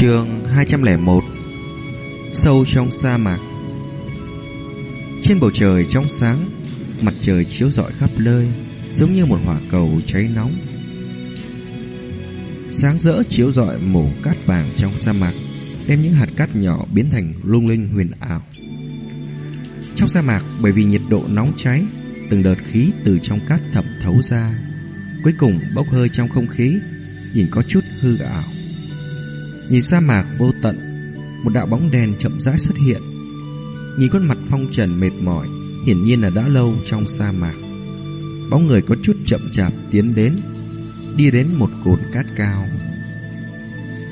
Trường 201 Sâu trong sa mạc. Trên bầu trời trong sáng, Mặt trời chiếu rọi khắp nơi, Giống như một hỏa cầu cháy nóng. Sáng rỡ chiếu rọi mổ cát vàng trong sa mạc, Đem những hạt cát nhỏ biến thành lung linh huyền ảo. Trong sa mạc, bởi vì nhiệt độ nóng cháy, Từng đợt khí từ trong cát thẩm thấu ra, Cuối cùng bốc hơi trong không khí, Nhìn có chút hư ảo. Nhìn sa mạc vô tận, Một đạo bóng đen chậm rãi xuất hiện. Nhìn khuôn mặt phong trần mệt mỏi, Hiển nhiên là đã lâu trong sa mạc. Bóng người có chút chậm chạp tiến đến, Đi đến một cột cát cao.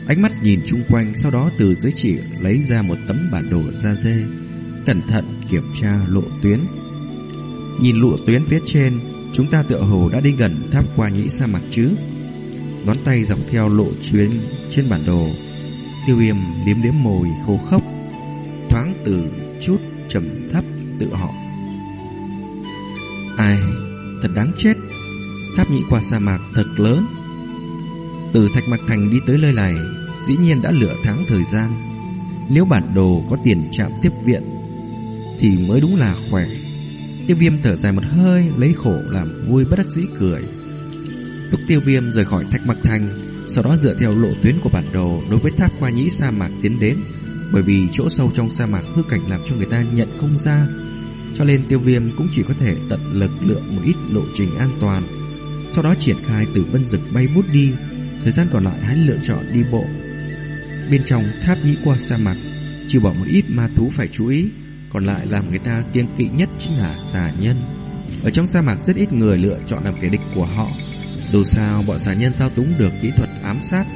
Ánh mắt nhìn chung quanh Sau đó từ dưới chỉ lấy ra một tấm bản đồ da dê, Cẩn thận kiểm tra lộ tuyến. Nhìn lộ tuyến phía trên, Chúng ta tựa hồ đã đi gần tháp qua nhĩ sa mạc chứ? Ngón tay dọc theo lộ chuyến trên bản đồ. Tiêu viêm liếm liếm môi khô khốc, Thoáng từ chút trầm thấp tự họ Ai, Thật đáng chết, Tháp nhĩ qua sa mạc thật lớn. Từ Thạch Mạc Thành đi tới nơi này, Dĩ nhiên đã lựa tháng thời gian. Nếu bản đồ có tiền trạm tiếp viện, Thì mới đúng là khỏe. Tiêu viêm thở dài một hơi, Lấy khổ làm vui bất đắc dĩ cười. Lúc tiêu viêm rời khỏi Thạch mặc Thành, Sau đó dựa theo lộ tuyến của bản đồ Đối với tháp qua nhĩ sa mạc tiến đến. Bởi vì chỗ sâu trong sa mạc hư cảnh làm cho người ta nhận không ra, Cho nên tiêu viêm cũng chỉ có thể tận lực lựa một ít lộ trình an toàn. Sau đó triển khai từ vân dực bay bút đi, Thời gian còn lại hắn lựa chọn đi bộ. Bên trong tháp nhĩ qua sa mạc chỉ bỏ một ít ma thú phải chú ý, Còn lại làm người ta kiêng kỵ nhất chính là xà nhân. Ở trong sa mạc rất ít người lựa chọn làm kẻ địch của họ dù sao, bọn xà nhân thao túng được kỹ thuật ám sát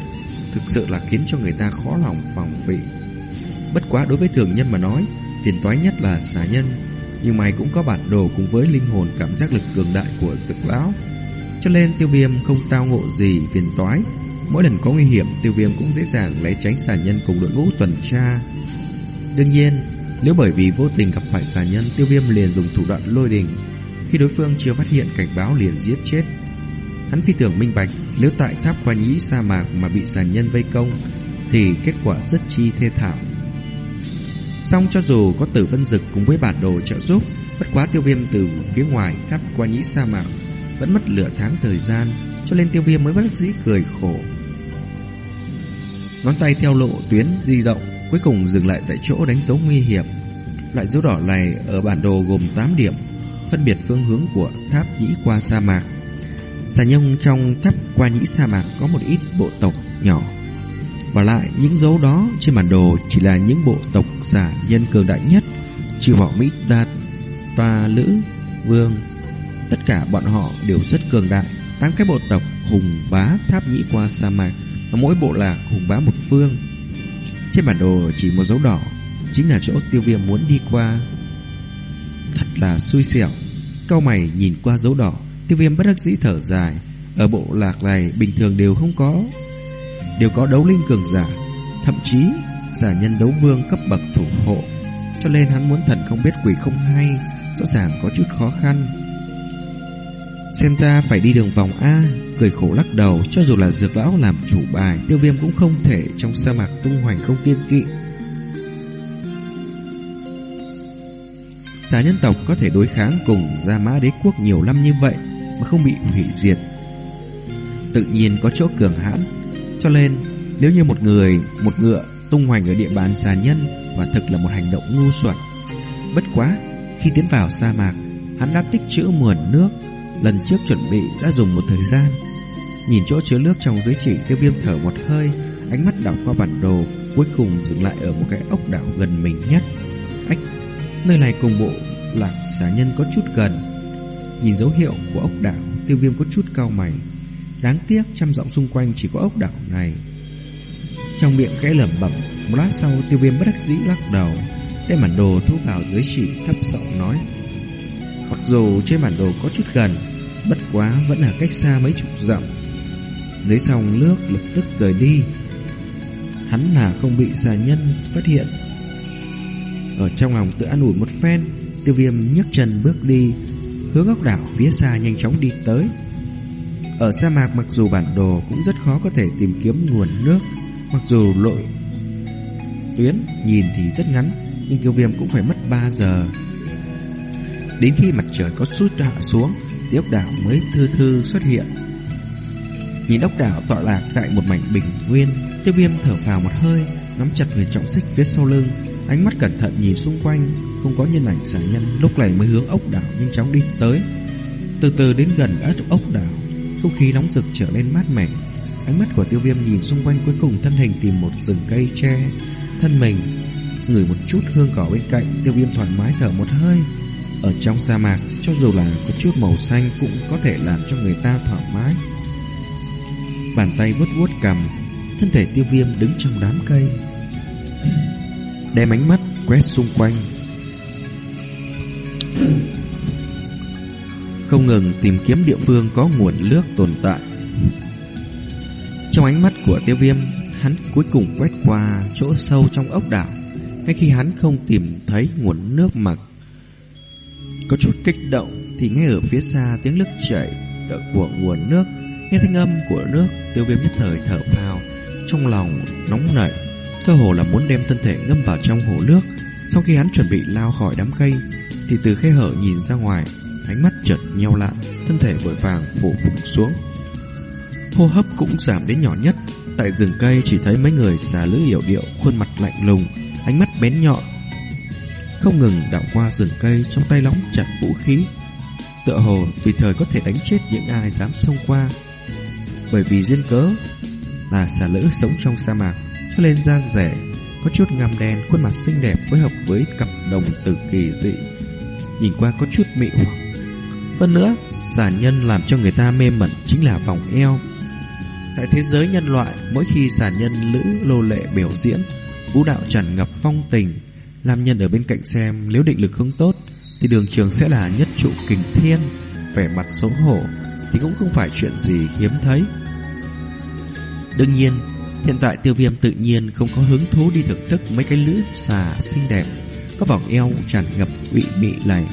Thực sự là khiến cho người ta khó lòng phòng bị. Bất quá đối với thường nhân mà nói, Phiền toái nhất là xà nhân, Nhưng mày cũng có bản đồ cùng với linh hồn cảm giác lực cường đại của dực lão. Cho nên tiêu viêm không tao ngộ gì phiền toái. Mỗi lần có nguy hiểm, tiêu viêm cũng dễ dàng lấy tránh xà nhân cùng đội ngũ tuần tra. Đương nhiên, Nếu bởi vì vô tình gặp phải xà nhân, Tiêu viêm liền dùng thủ đoạn lôi đình. Khi đối phương chưa phát hiện cảnh báo liền giết chết. Hắn phi thường minh bạch, Nếu tại tháp qua nhĩ sa mạc mà bị giàn nhân vây công, Thì kết quả rất chi thê thảm. Song cho dù có tử vân dực cùng với bản đồ trợ giúp, Bất quá tiêu viêm từ phía ngoài tháp qua nhĩ sa mạc Vẫn mất lửa tháng thời gian, Cho nên tiêu viêm mới bất dĩ cười khổ. Ngón tay theo lộ tuyến di động Cuối cùng dừng lại tại chỗ đánh dấu nguy hiểm. Loại dấu đỏ này ở bản đồ gồm 8 điểm, Phân biệt phương hướng của tháp nhĩ qua sa mạc. Xà nhông trong tháp qua nhĩ sa mạc có một ít bộ tộc nhỏ. Và lại, những dấu đó trên bản đồ chỉ là những bộ tộc xà nhân cường đại nhất, Trừ bỏ Mỹ Đạt ta Lữ, Vương. Tất cả bọn họ đều rất cường đại, Tám cái bộ tộc hùng bá tháp nhĩ qua sa mạc, Và mỗi bộ lạc hùng bá một phương. Trên bản đồ chỉ một dấu đỏ, Chính là chỗ tiêu viêm muốn đi qua. Thật là xui xẻo. Cao mày nhìn qua dấu đỏ. Tiêu viêm bất đắc dĩ thở dài. Ở bộ lạc này, bình thường đều không có. Đều có đấu linh cường giả, Thậm chí giả nhân đấu vương cấp bậc thủ hộ. Cho nên hắn muốn thần không biết quỷ không hay, Rõ ràng có chút khó khăn. Xem ra phải đi đường vòng A, Cười khổ lắc đầu, Cho dù là dược lão làm chủ bài, Tiêu viêm cũng không thể trong sa mạc tung hoành không kiên kỵ. Giả nhân tộc có thể đối kháng cùng Gia Mã đế quốc nhiều năm như vậy mà không bị hủy diệt. Tự nhiên có chỗ cường hãn, cho nên nếu như một người, một ngựa tung hoành ở địa bàn xà nhân và thực là một hành động ngu xuẩn. Bất quá, khi tiến vào sa mạc, hắn đã tích trữ nguồn nước, lần trước chuẩn bị đã dùng một thời gian. Nhìn chỗ chứa nước trong dưới chỉ tiêu viêm thở một hơi, ánh mắt đảo qua bản đồ, cuối cùng dừng lại ở một cái ốc đảo gần mình nhất. Ách, nơi này cùng bộ lạc xà nhân có chút gần, Nhìn dấu hiệu của ốc đảo, Tiêu viêm có chút cao mày. Đáng tiếc trăm giọng xung quanh chỉ có ốc đảo này. Trong miệng khẽ lẩm bẩm, Một lát sau tiêu viêm bất đắc dĩ lắc đầu, Đem bản đồ thu vào dưới chỉ, thấp giọng nói. Mặc dù trên bản đồ có chút gần, Bất quá vẫn là cách xa mấy chục dặm. Dưới sông nước lập tức rời đi. Hắn là không bị xà nhân phát hiện. Ở trong lòng tự an ủi một phen, Tiêu viêm nhấc chân bước đi hướng ốc đảo phía xa nhanh chóng đi tới. Ở sa mạc mặc dù bản đồ cũng rất khó có thể tìm kiếm nguồn nước, mặc dù lội tuyến nhìn thì rất ngắn, nhưng tiêu viêm cũng phải mất 3 giờ. Đến khi mặt trời có chút hạ xuống, thì ốc đảo mới thư thư xuất hiện. Nhìn ốc đảo tọa lạc tại một mảnh bình nguyên, tiêu viêm thở phào một hơi, nắm chặt người trọng xích phía sau lưng, ánh mắt cẩn thận nhìn xung quanh, không có nhân ảnh xả nhân, lúc này mới hướng ốc đảo nhanh chóng đi tới. Từ từ đến gần ớt ốc đảo, không khí nóng rực trở nên mát mẻ. Ánh mắt của tiêu viêm nhìn xung quanh cuối cùng thân hình tìm một rừng cây tre, thân mình ngửi một chút hương cỏ bên cạnh, tiêu viêm thoải mái thở một hơi. Ở trong sa mạc, cho dù là có chút màu xanh cũng có thể làm cho người ta thoải mái. Bàn tay vuốt vuốt cầm, thân thể tiêu viêm đứng trong đám cây. Đem ánh mắt quét xung quanh. Không ngừng tìm kiếm địa phương có nguồn nước tồn tại. Trong ánh mắt của tiêu viêm, hắn cuối cùng quét qua chỗ sâu trong ốc đảo. Ngay khi hắn không tìm thấy nguồn nước mặc có chút kích động thì nghe ở phía xa tiếng nước chảy của nguồn nước, nghe thanh âm của nước, tiêu viêm nhất thời thở phào, trong lòng nóng nảy, cơ hồ là muốn đem thân thể ngâm vào trong hồ nước. Sau khi hắn chuẩn bị lao khỏi đám cây, thì từ khe hở nhìn ra ngoài, ánh mắt chợt nheo lại, thân thể vội vàng phủ phục xuống. Hô hấp cũng giảm đến nhỏ nhất, tại rừng cây chỉ thấy mấy người xà lữ hiểu điệu, khuôn mặt lạnh lùng, ánh mắt bén nhọn, không ngừng đảo qua rừng cây trong tay lóng chặt vũ khí. Tựa hồ tùy thời có thể đánh chết những ai dám xông qua. Bởi vì duyên cớ là xà lữ sống trong sa mạc, cho nên da rẻ, có chút ngăm đen, khuôn mặt xinh đẹp phối hợp với cặp đồng tử kỳ dị, nhìn qua có chút mị hoặc. Hơn nữa, Giả nhân làm cho người ta mê mẩn chính là vòng eo. Tại thế giới nhân loại, mỗi khi giả nhân lữ lô lệ biểu diễn, vũ đạo tràn ngập phong tình, làm nhân ở bên cạnh xem Nếu định lực không tốt Thì đường trường sẽ là nhất trụ kình thiên Vẻ mặt xấu hổ Thì cũng không phải chuyện gì hiếm thấy Đương nhiên Hiện tại tiêu viêm tự nhiên không có hứng thú đi thưởng thức mấy cái lữ xà xinh đẹp, Có vòng eo tràn ngập vị mị này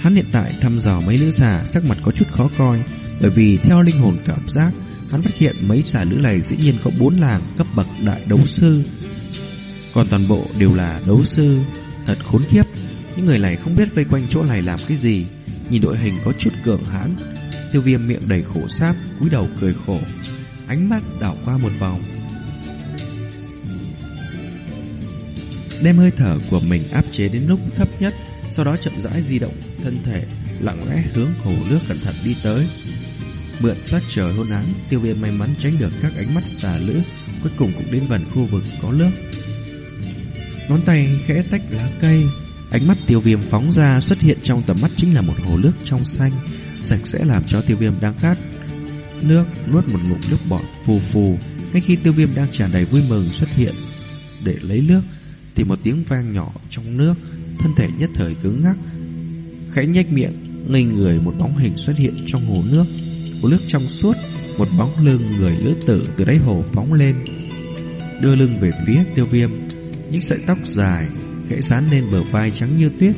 Hắn hiện tại thăm dò mấy lữ xà, sắc mặt có chút khó coi, Bởi vì theo linh hồn cảm giác, Hắn phát hiện mấy xà lữ này dĩ nhiên có bốn làng cấp bậc đại đấu sư. Còn toàn bộ đều là đấu sư, Thật khốn kiếp, Những người này không biết vây quanh chỗ này làm cái gì. Nhìn đội hình có chút cường hãn, Tiêu viêm miệng đầy khổ sáp, cúi đầu cười khổ. Ánh mắt đảo qua một vòng. Đem hơi thở của mình áp chế đến lúc thấp nhất, Sau đó chậm rãi di động thân thể, Lặng lẽ hướng hồ nước cẩn thận đi tới. Mượn sát trời hôn án, Tiêu viêm may mắn tránh được các ánh mắt xà lữ, Cuối cùng cũng đến gần khu vực có nước. Ngón tay khẽ tách lá cây, Ánh mắt tiêu viêm phóng ra xuất hiện trong tầm mắt chính là một hồ nước trong xanh, Sạch sẽ làm cho tiêu viêm đang khát. Nước nuốt một ngụm nước bọt phù phù. Ngay khi tiêu viêm đang tràn đầy vui mừng xuất hiện Để lấy nước Thì một tiếng vang nhỏ trong nước Thân thể nhất thời cứng ngắc Khẽ nhếch miệng Ngây người một bóng hình xuất hiện trong hồ nước. Hồ nước trong suốt Một bóng lưng người lữ tử từ đáy hồ phóng lên Đưa lưng về phía tiêu viêm. Những sợi tóc dài khẽ dán lên bờ vai trắng như tuyết.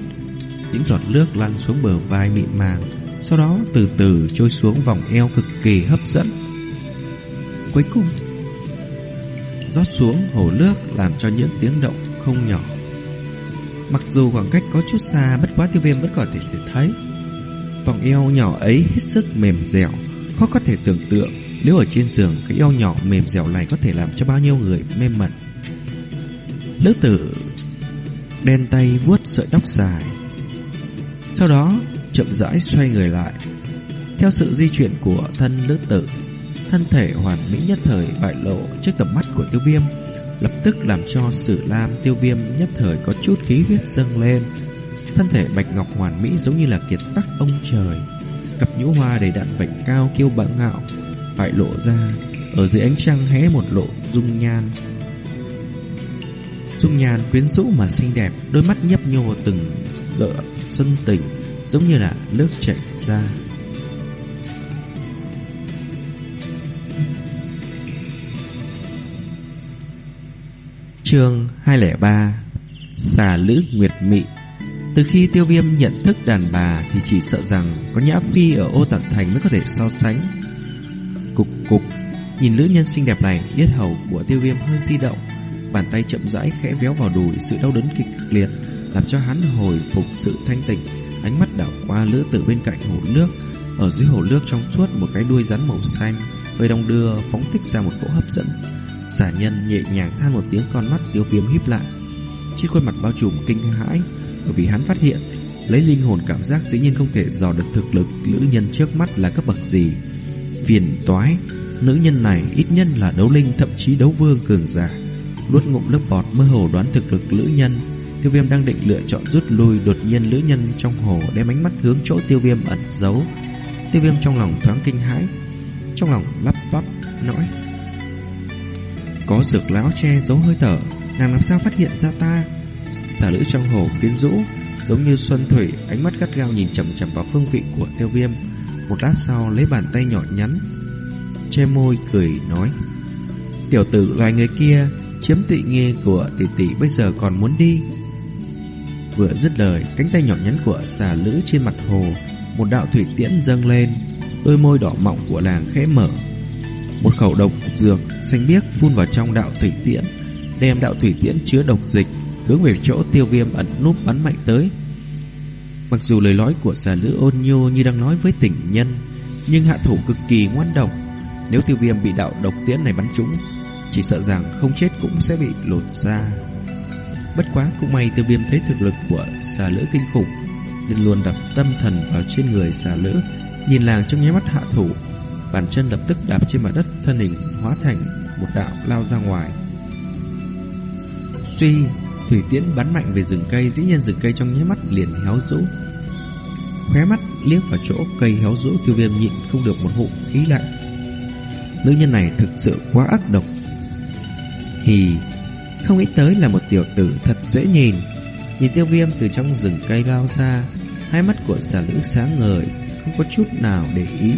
Những giọt nước lăn xuống bờ vai mịn màng, sau đó từ từ trôi xuống vòng eo cực kỳ hấp dẫn. Cuối cùng, rót xuống hồ nước làm cho những tiếng động không nhỏ. Mặc dù khoảng cách có chút xa, bất quá tiêu viêm vẫn có thể thấy. Vòng eo nhỏ ấy hết sức mềm dẻo, khó có thể tưởng tượng nếu ở trên giường cái eo nhỏ mềm dẻo này có thể làm cho bao nhiêu người mê mẩn. Lữ tử đen tay vuốt sợi tóc dài Sau đó chậm rãi xoay người lại. Theo sự di chuyển của thân lữ tử Thân thể hoàn mỹ nhất thời bại lộ trước tầm mắt của tiêu viêm Lập tức làm cho sử lam tiêu viêm nhất thời có chút khí huyết dâng lên. Thân thể bạch ngọc hoàn mỹ giống như là kiệt tắc ông trời Cặp nhũ hoa đầy đặn vạch cao kiêu bạo ngạo Bại lộ ra Ở dưới ánh trăng hé một lộ dung nhan. Dung nhan quyến rũ mà xinh đẹp, đôi mắt nhấp nhô từng đỡ xuân tình, giống như là nước chảy ra. Chương 203 Xà Lữ Nguyệt Mị Từ khi tiêu viêm nhận thức đàn bà thì chỉ sợ rằng có nhã phi ở ô tận thành mới có thể so sánh. Cục cục, nhìn nữ nhân xinh đẹp này, yết hầu của tiêu viêm hơi di động, Bàn tay chậm rãi khẽ véo vào đùi Sự đau đớn kịch liệt Làm cho hắn hồi phục sự thanh tịnh Ánh mắt đảo qua lữ tử bên cạnh hồ nước, Ở dưới hồ nước trong suốt Một cái đuôi rắn màu xanh, Hơi đông đưa phóng thích ra một cỗ hấp dẫn. Giả nhân nhẹ nhàng than một tiếng con mắt tiêu viêm híp lại. Trên khuôn mặt bao trùm kinh hãi, Bởi vì hắn phát hiện, Lấy linh hồn cảm giác dĩ nhiên không thể dò được thực lực Nữ nhân trước mắt là cấp bậc gì. Phiền toái, Nữ nhân này ít nhân là đấu linh, Thậm chí đấu vương cường giả. Nuốt ngụm nước bọt mơ hồ đoán thực lực nữ nhân Tiêu viêm đang định lựa chọn rút lui, Đột nhiên lữ nhân trong hồ đem ánh mắt hướng chỗ tiêu viêm ẩn giấu. Tiêu viêm trong lòng thoáng kinh hãi, Trong lòng lắp bắp nói, Có dược lão che giấu hơi thở, Nàng làm sao phát hiện ra ta? Xả lữ trong hồ quyến rũ, Giống như xuân thủy, Ánh mắt gắt gao nhìn chầm chầm vào phương vị của tiêu viêm. Một lát sau, lấy bàn tay nhỏ nhắn, Che môi cười nói, Tiểu tử loài người kia Chiếm tị nghi của tỷ tỷ bây giờ còn muốn đi. Vừa dứt lời, Cánh tay nhỏ nhắn của xà lữ trên mặt hồ, Một đạo thủy tiễn dâng lên, Đôi môi đỏ mọng của nàng khẽ mở. Một khẩu độc dược xanh biếc phun vào trong đạo thủy tiễn, Đem đạo thủy tiễn chứa độc dịch Hướng về chỗ tiêu viêm ẩn núp bắn mạnh tới. Mặc dù lời nói của xà lữ ôn nhô như đang nói với tình nhân, Nhưng hạ thủ cực kỳ ngoan độc. Nếu tiêu viêm bị đạo độc tiễn này bắn trúng, Chỉ sợ rằng không chết cũng sẽ bị lột ra Bất quá cũng may tiêu viêm thấy thực lực của xà lữ kinh khủng, Nên luôn đặt tâm thần vào trên người xà lữ Nhìn làng trong nháy mắt hạ thủ. Bàn chân lập tức đạp trên mặt đất, Thân hình hóa thành một đạo lao ra ngoài. Suy, Thủy tiễn bắn mạnh về rừng cây, Dĩ nhiên rừng cây trong nháy mắt liền héo rũ. Khóe mắt liếc vào chỗ cây héo rũ, Tiêu viêm nhịn không được một hụ khí lạnh. Nữ nhân này thực sự quá ác độc. Hì không nghĩ tới là một tiểu tử thật dễ nhìn. Nhìn tiêu viêm từ trong rừng cây lao ra, Hai mắt của xà lữ sáng ngời, Không có chút nào để ý.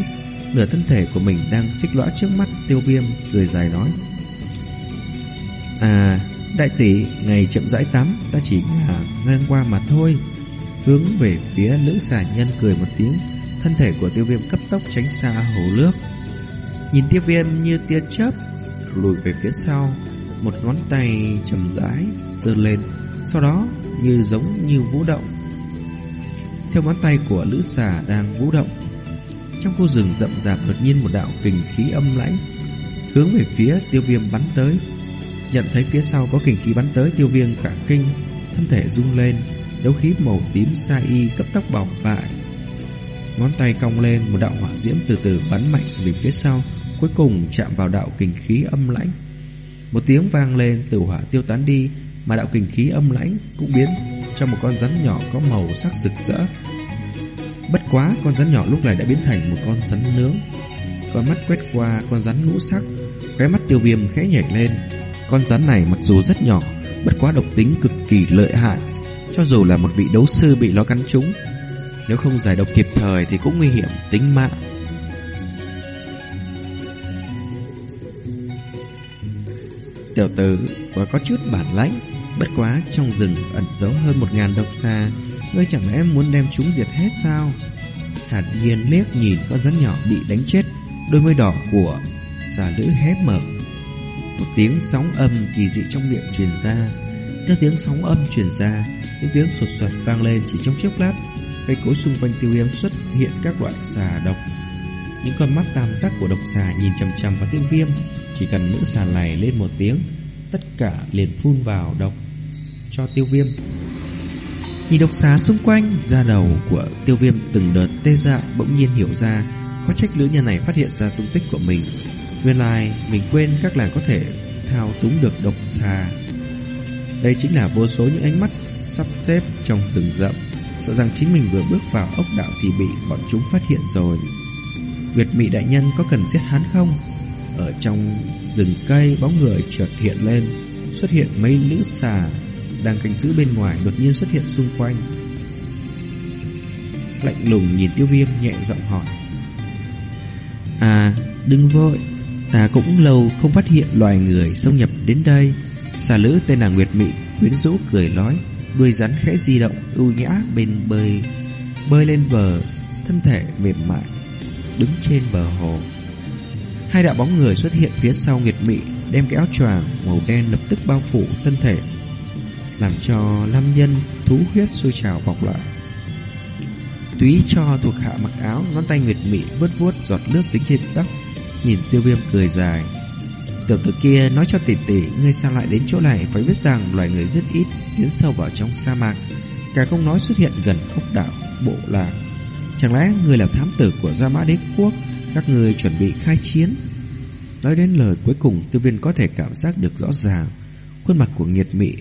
Nửa thân thể của mình đang xích lõa trước mắt tiêu viêm, Cười dài nói. À Đại tỷ, ngày chậm rãi tắm, Ta chỉ là ngang qua mà thôi. Hướng về phía nữ xà nhân cười một tiếng, Thân thể của tiêu viêm cấp tốc tránh xa hồ nước. Nhìn tiêu viêm như tia chớp, Lùi về phía sau một ngón tay chầm rãi giơ lên, Sau đó như giống như vũ động. Theo ngón tay của lữ xà đang vũ động, Trong khu rừng rậm rạp đột nhiên một đạo kình khí âm lãnh Hướng về phía tiêu viêm bắn tới. Nhận thấy phía sau có kình khí bắn tới, tiêu viêm cả kinh, Thân thể rung lên, Đấu khí màu tím sa y cấp tốc bọc lại Ngón tay cong lên, Một đạo hỏa diễm từ từ bắn mạnh về phía sau, Cuối cùng chạm vào đạo kình khí âm lãnh. Một tiếng vang lên Từ hỏa tiêu tán đi Mà đạo kình khí âm lãnh cũng biến Trong một con rắn nhỏ có màu sắc rực rỡ. Bất quá con rắn nhỏ lúc này đã biến thành một con rắn nướng. Con mắt quét qua con rắn ngũ sắc Cái mắt tiêu viêm khẽ nhảy lên. Con rắn này mặc dù rất nhỏ, bất quá độc tính cực kỳ lợi hại, cho dù là một vị đấu sư bị nó cắn trúng, nếu không giải độc kịp thời thì cũng nguy hiểm tính mạng. Tiểu tử quả có chút bản lãnh, bất quá trong rừng ẩn giấu hơn một ngàn độc xà ngươi chẳng lẽ muốn đem chúng diệt hết sao? Hạt nhiên liếc nhìn con rắn nhỏ bị đánh chết, đôi môi đỏ của xà lữ hé mở. Một tiếng sóng âm kỳ dị trong miệng truyền ra. Theo tiếng sóng âm truyền ra Những tiếng sột soạt vang lên chỉ trong chốc lát. Cây cối xung quanh tiêu viêm xuất hiện các loại xà độc. Những con mắt tam sắc của độc xà nhìn chằm chằm vào tiêu viêm, Chỉ cần nữ xà này lên một tiếng, Tất cả liền phun vào độc Cho tiêu viêm Nhìn độc xà xung quanh, Da đầu của tiêu viêm từng đợt tê dại Bỗng nhiên hiểu ra, Có trách lữ nhân này phát hiện ra tung tích của mình Nguyên lai, mình quên các làng có thể thao túng được độc xà. Đây chính là vô số những ánh mắt sắp xếp trong rừng rậm. Sợ rằng chính mình vừa bước vào ốc đạo thì bị bọn chúng phát hiện rồi. Việt Mị đại nhân có cần giết hắn không? Ở trong rừng cây bóng người chợt hiện lên, xuất hiện mấy nữ xà đang canh giữ bên ngoài đột nhiên xuất hiện xung quanh. Lạnh lùng nhìn Tiêu Viêm nhẹ giọng hỏi: "À, đừng vội, Ta cũng lâu không phát hiện loài người xâm nhập đến đây Xà lữ tên là Nguyệt Mị Quyến rũ cười nói Đuôi rắn khẽ di động ưu nhã bên bơi Bơi lên bờ Thân thể mềm mại Đứng trên bờ hồ Hai đạo bóng người xuất hiện phía sau Nguyệt Mị, đem cái áo choàng màu đen lập tức bao phủ thân thể, làm cho Lam Nhân thú huyết sôi trào bọc lại. Túy cho thuộc hạ mặc áo, ngón tay Nguyệt Mị vuốt vuốt giọt nước dính trên tóc, nhìn Tiêu Viêm cười dài. Tiểu tử kia nói cho tỷ tỷ, ngươi sao lại đến chỗ này phải biết rằng loài người rất ít tiến sâu vào trong sa mạc, cả không nói xuất hiện gần ốc đảo bộ lạc. Chẳng lẽ người là thám tử của Gia Mã Đế Quốc? Các người chuẩn bị khai chiến. Nói đến lời cuối cùng, Tư viên có thể cảm giác được rõ ràng, Khuôn mặt của nghiệt mị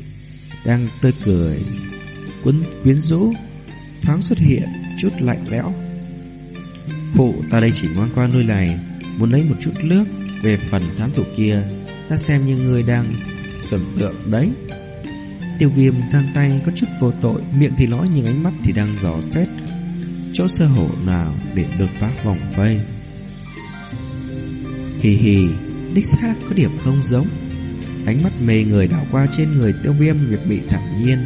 Đang tươi cười Quấn quyến rũ, Thoáng xuất hiện chút lạnh lẽo. Phụ, ta đây chỉ ngoan qua nơi này, Muốn lấy một chút nước Về phần thám tử kia, Ta xem như người đang tưởng tượng đấy. Tiêu viêm giang tay có chút vô tội, Miệng thì nói nhưng ánh mắt thì đang dò xét chỗ sơ hở nào để đột phá vòng vây. Hì hì, đích xác có điểm không giống. Ánh mắt mê người đảo qua trên người tiêu viêm việc bị thản nhiên.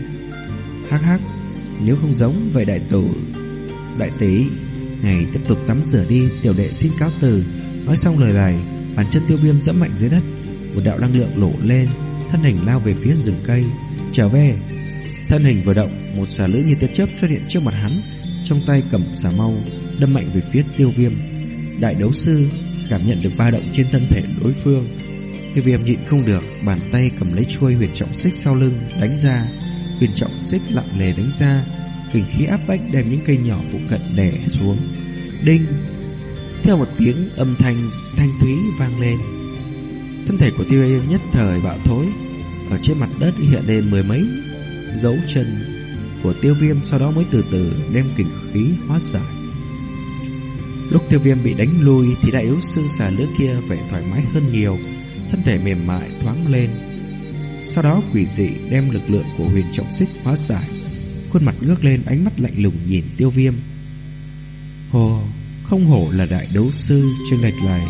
Hắc hắc, nếu không giống vậy đại tổ, đại tỷ, ngày tiếp tục tắm rửa đi, tiểu đệ xin cáo từ. Nói xong lời này, bàn chân tiêu viêm dẫm mạnh dưới đất, một đạo năng lượng lộ lên, thân hình lao về phía rừng cây. Trở về, thân hình vừa động, một xà lữ như tia chớp xuất hiện trước mặt hắn, trong tay cầm xà mau đâm mạnh về phía tiêu viêm. Đại đấu sư cảm nhận được ba động trên thân thể đối phương. Tiêu viêm nhịn không được, bàn tay cầm lấy chuôi huyền trọng xích sau lưng đánh ra. Huyền trọng xích lặng lề đánh ra, kình khí áp bách đem những cây nhỏ phụ cận đè xuống. Đinh! Theo một tiếng âm thanh thanh thúy vang lên. Thân thể của tiêu viêm nhất thời bạo thối, ở trên mặt đất hiện lên mười mấy dấu chân của tiêu viêm sau đó mới từ từ đem kình khí hóa giải. Lúc tiêu viêm bị đánh lui thì đại yếu sư xà lứa kia vẻ thoải mái hơn nhiều, thân thể mềm mại thoáng lên. Sau đó quỷ dị đem lực lượng của huyền trọng xích hóa giải, khuôn mặt ngước lên ánh mắt lạnh lùng nhìn tiêu viêm. Hồ, không hổ là đại đấu sư trên lệch này.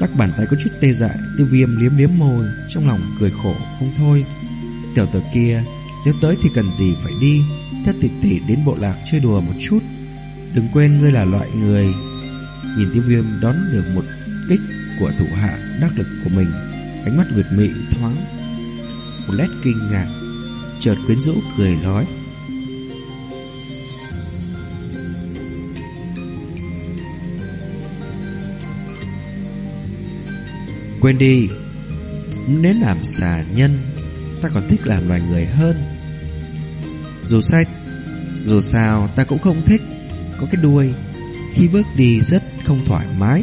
Lắc bàn tay có chút tê dại, tiêu viêm liếm liếm môi, trong lòng cười khổ không thôi. Tiểu tử kia nếu tới thì cần gì phải đi. Theo tịch tỷ đến bộ lạc chơi đùa một chút. Đừng quên ngươi là loại người. Nhìn tiêu viêm đón được một kích của thủ hạ đắc lực của mình, Ánh mắt Nguyệt Mị thoáng. Một lét kinh ngạc, Chợt quyến rũ cười nói. Quên đi, Nếu làm xà nhân, Ta còn thích làm loài người hơn dù sách, Dù sao ta cũng không thích Có cái đuôi. Khi bước đi rất không thoải mái,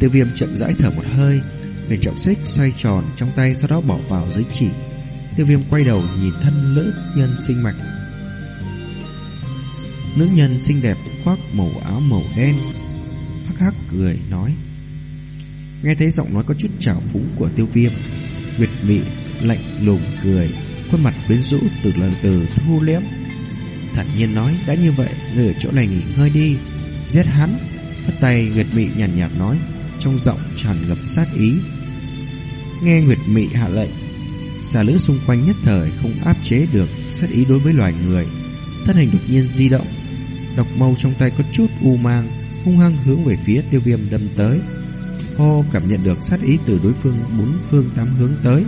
Tiêu viêm chậm rãi thở một hơi Huyền trọng xích xoay tròn trong tay Sau đó bỏ vào dưới chỉ. Tiêu viêm quay đầu nhìn thân nữ nhân sinh mạch. Nữ nhân xinh đẹp khoác màu áo màu đen, Hắc hắc cười nói. Nghe thấy giọng nói có chút trào phúng của tiêu viêm, Nguyệt mị lạnh lùng cười Khuôn mặt quyến rũ từ lần từ thu liếm Thản nhiên nói Đã như vậy người ở chỗ này nghỉ ngơi đi. Giết hắn Hất tay Nguyệt Mị nhàn nhạt, nhạt nói Trong giọng tràn ngập sát ý. Nghe Nguyệt Mị hạ lệnh Xà lữ xung quanh nhất thời Không áp chế được sát ý đối với loài người. Thân hình đột nhiên di động Độc mâu trong tay có chút u mang Hung hăng hướng về phía tiêu viêm đâm tới. Hô cảm nhận được sát ý từ đối phương bốn phương tám hướng tới.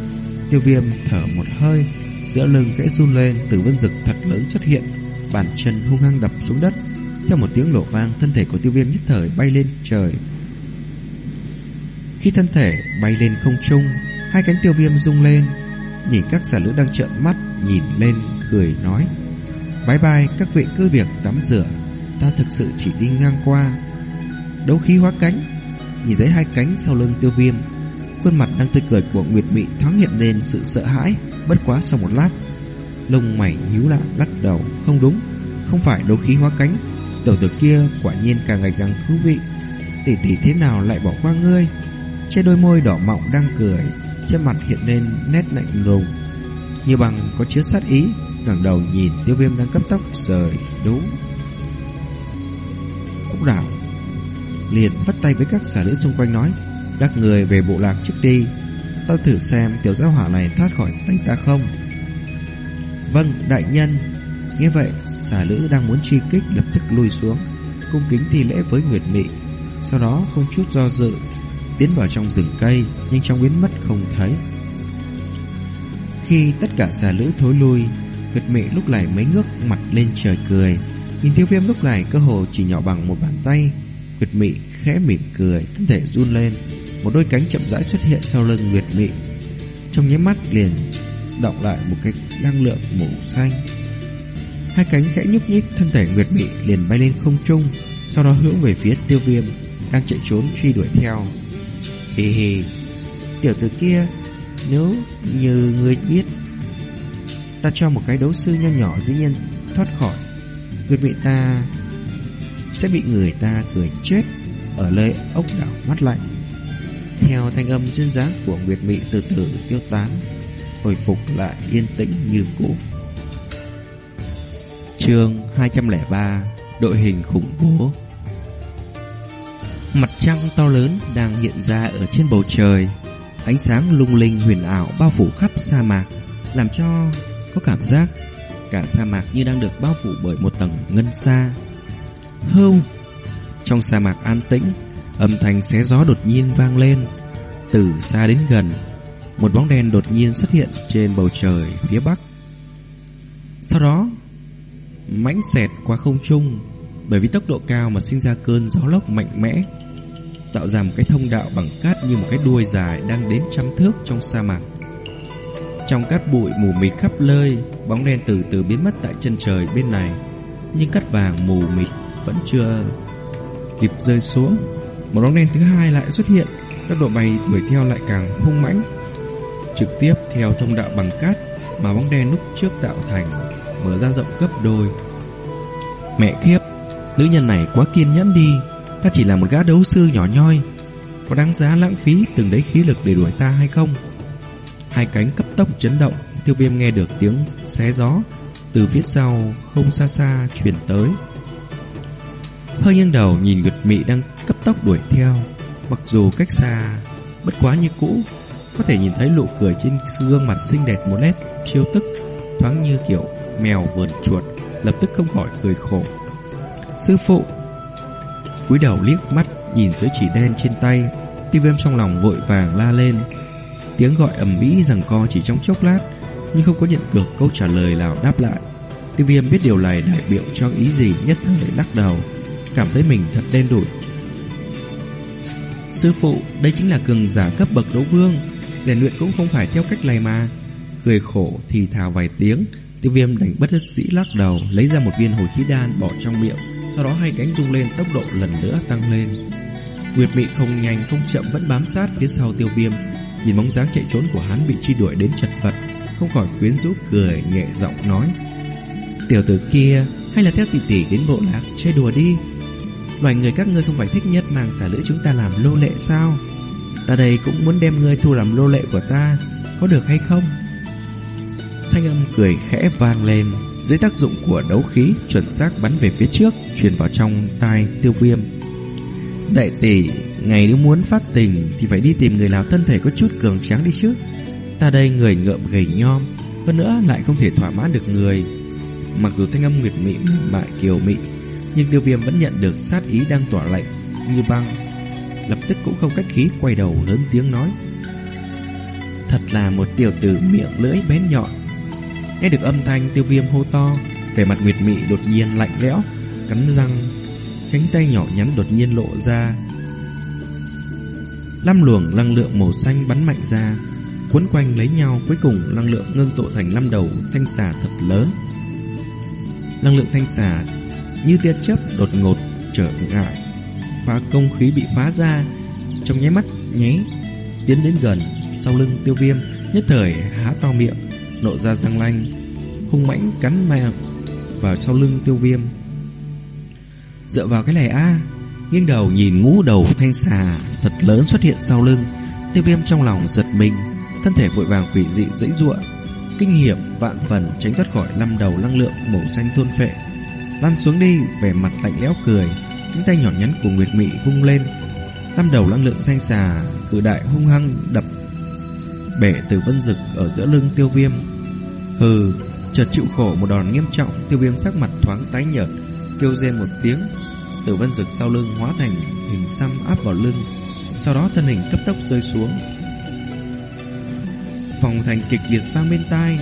Tiêu viêm thở một hơi, Giữa lưng gãy run lên, Từ vân dực thật lớn xuất hiện, Bàn chân hung hăng đập xuống đất. Theo một tiếng nổ vang, Thân thể của tiêu viêm nhất thời bay lên trời. Khi thân thể bay lên không trung, Hai cánh tiêu viêm rung lên, Nhìn các xà lữ đang trợn mắt, Nhìn lên, cười, nói Bye bye các vị cứ việc tắm rửa, Ta thực sự chỉ đi ngang qua. Đấu khí hóa cánh, Nhìn thấy hai cánh sau lưng tiêu viêm Khuôn mặt đang tươi cười của Nguyệt Mị thoáng hiện lên sự sợ hãi, bất quá sau một lát, lông mày nhíu lại lắc đầu, không đúng, không phải đấu khí hóa cánh, tiểu tử kia quả nhiên càng ngày càng thú vị. Tỷ tỷ thế nào lại bỏ qua ngươi? Trên đôi môi đỏ mọng đang cười, trên mặt hiện lên nét lạnh lùng, như bằng có chứa sát ý, ngẩng đầu nhìn Tiêu Viêm đang cấp tốc rời đúng. Úc đảo liền vắt tay với các xà nữ xung quanh nói các người về bộ lạc trước đi Ta thử xem tiểu gia hỏa này thoát khỏi tay ta không Vâng đại nhân Nghe vậy xà lữ đang muốn truy kích Lập tức lùi xuống Cung kính thi lễ với Nguyệt Mị Sau đó không chút do dự tiến vào trong rừng cây, nhưng trong biến mất không thấy. Khi tất cả xà lữ thối lui, Nguyệt Mị lúc này mới ngước mặt lên trời cười. Nhìn tiêu viêm lúc này cơ hồ chỉ nhỏ bằng một bàn tay. Nguyệt Mị khẽ mỉm cười, thân thể run lên. Một đôi cánh chậm rãi xuất hiện sau lưng Nguyệt Mị. Trong nháy mắt liền động lại một cái năng lượng màu xanh. Hai cánh khẽ nhúc nhích, thân thể Nguyệt Mị liền bay lên không trung, sau đó hướng về phía tiêu viêm, đang chạy trốn truy đuổi theo. Hì hì, tiểu tử kia, nếu như ngươi biết, ta cho một cái đấu sư nho nhỏ dĩ nhiên thoát khỏi, Nguyệt Mị ta sẽ bị người ta cười chết ở nơi ốc đảo mắt lạnh. Theo thanh âm duyên dáng của Nguyệt Mị từ từ tiêu tán, hồi phục lại yên tĩnh như cũ. Chương 203 Đội hình khủng bố. Mặt trăng to lớn đang hiện ra ở trên bầu trời. Ánh sáng lung linh huyền ảo bao phủ khắp sa mạc Làm cho có cảm giác Cả sa mạc như đang được bao phủ bởi một tầng ngân sa Hưu! Trong sa mạc an tĩnh Âm thanh xé gió đột nhiên vang lên. Từ xa đến gần, Một bóng đen đột nhiên xuất hiện trên bầu trời phía bắc. Sau đó, mãnh xẹt qua không trung, bởi vì tốc độ cao mà sinh ra cơn gió lốc mạnh mẽ, tạo ra một cái thông đạo bằng cát như một cái đuôi dài đang đến trăm thước trong sa mạc. Trong cát bụi mù mịt khắp nơi, bóng đen từ từ biến mất tại chân trời bên này, nhưng cát vàng mù mịt vẫn chưa kịp rơi xuống một bóng đen thứ hai lại xuất hiện tốc độ bay đuổi theo lại càng hung mãnh trực tiếp theo thông đạo bằng cát mà bóng đen lúc trước tạo thành mở ra rộng gấp đôi. Mẹ kiếp, nữ nhân này quá kiên nhẫn đi, ta chỉ là một gã đấu sư nhỏ nhoi, có đáng giá lãng phí từng đấy khí lực để đuổi ta hay không? Hai cánh cấp tốc chấn động, tiêu viêm nghe được tiếng xé gió từ phía sau không xa xa truyền tới. Hơi nghiêng đầu nhìn Nguyệt Mị đang cấp tốc đuổi theo, mặc dù cách xa bất quá như cũ, có thể nhìn thấy nụ cười trên gương mặt xinh đẹp một nét chiêu tức, thoáng như kiểu mèo vườn chuột, lập tức không khỏi cười khổ. Sư phụ! cúi đầu liếc mắt nhìn dưới chỉ đen trên tay, tiêu viêm trong lòng vội vàng la lên. Tiếng gọi ầm ĩ rằng co chỉ trong chốc lát, nhưng không có nhận được câu trả lời nào đáp lại. Tiêu viêm biết điều này đại biểu cho ý gì nhất thời lắc đầu, cảm thấy mình thật đen đủi. Sư phụ, đây chính là cường giả cấp bậc đấu vương, rèn luyện cũng không phải theo cách này mà. Cười khổ thì thào vài tiếng, Tiêu viêm đành bất đắc dĩ lắc đầu Lấy ra một viên hồi khí đan bỏ trong miệng Sau đó hai cánh rung lên tốc độ lần nữa tăng lên Nguyệt mị không nhanh không chậm vẫn bám sát phía sau tiêu viêm Nhìn bóng dáng chạy trốn của hắn bị truy đuổi đến chật vật Không khỏi quyến rũ cười nhẹ giọng nói Tiểu tử kia hay là theo tỷ tỷ đến bộ lạc chơi đùa đi Loài người các ngươi không phải thích nhất màng xả lữ chúng ta làm lô lệ sao? Ta đây cũng muốn đem ngươi thu làm lô lệ của ta, Có được hay không? Thanh âm cười khẽ vang lên, Dưới tác dụng của đấu khí Chuẩn xác bắn về phía trước, Truyền vào trong tai tiêu viêm. Đại tỷ, Ngày nếu muốn phát tình Thì phải đi tìm người nào thân thể có chút cường tráng đi trước Ta đây người ngợm gầy nhom, Hơn nữa lại không thể thỏa mãn được người. Mặc dù thanh âm nguyệt mị, mại kiều mị nhưng tiêu viêm vẫn nhận được sát ý đang tỏa lạnh Như băng. Lập tức cũng không cách khí quay đầu lớn tiếng nói. Thật là một tiểu tử miệng lưỡi bén nhọn. Nghe được âm thanh tiêu viêm hô to, Vẻ mặt nguyệt mị đột nhiên lạnh lẽo, Cắn răng, Cánh tay nhỏ nhắn đột nhiên lộ ra. Năm luồng năng lượng màu xanh bắn mạnh ra, Quấn quanh lấy nhau, Cuối cùng năng lượng ngưng tụ thành năm đầu thanh xà thật lớn. Năng lượng thanh xà như tia chớp đột ngột trở ngại và công khí bị phá ra Trong nháy mắt nháy Tiến đến gần Sau lưng tiêu viêm Nhất thời há to miệng nộ ra răng lanh, hung mãnh cắn mạnh vào sau lưng tiêu viêm. Dựa vào cái này a nghiêng đầu nhìn ngũ đầu thanh xà thật lớn xuất hiện sau lưng, tiêu viêm trong lòng giật mình, thân thể vội vàng quỷ dị dãy ruộng, kinh nghiệm vạn phần tránh thoát khỏi năm đầu năng lượng màu xanh thôn phệ. Lăn xuống đi, vẻ mặt lạnh lẽo cười, cánh tay nhỏ nhắn của Nguyệt Mị vung lên, năm đầu năng lượng thanh xà cử đại hung hăng đập bể từ vân dực ở giữa lưng tiêu viêm. Hừ, chợt chịu khổ một đòn nghiêm trọng, tiêu viêm sắc mặt thoáng tái nhợt, kêu rên một tiếng. Tử vân dực sau lưng hóa thành hình xăm áp vào lưng, Sau đó thân hình cấp tốc rơi xuống Phòng thành kịch liệt vang bên tai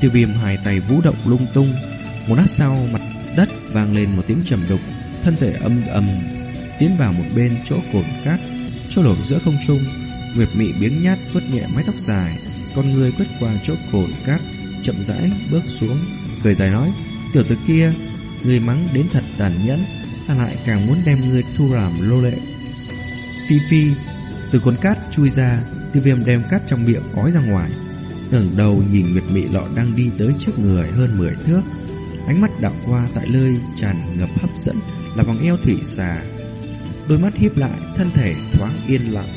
Tiêu viêm hai tay vũ động lung tung một lát sau, mặt đất vang lên một tiếng trầm đục, Thân thể âm ầm Tiến vào một bên chỗ cồn cát, chỗ nổi giữa không trung. Nguyệt mị biếng nhát vuốt nhẹ mái tóc dài, Con người quét qua chỗ cồn cát, Chậm rãi bước xuống, Cười dài nói, Tiểu tử kia, Người mắng đến thật tàn nhẫn, Ta lại càng muốn đem người thu làm lô lệ. Phi phi, Từ con cát chui ra, Tiêu viêm đem cát trong miệng ói ra ngoài. Ngẩng đầu nhìn Nguyệt Mị lọ đang đi tới trước người hơn 10 thước Ánh mắt đảo qua tại nơi tràn ngập hấp dẫn Là vòng eo thủy xà. Đôi mắt híp lại, Thân thể thoáng yên lặng.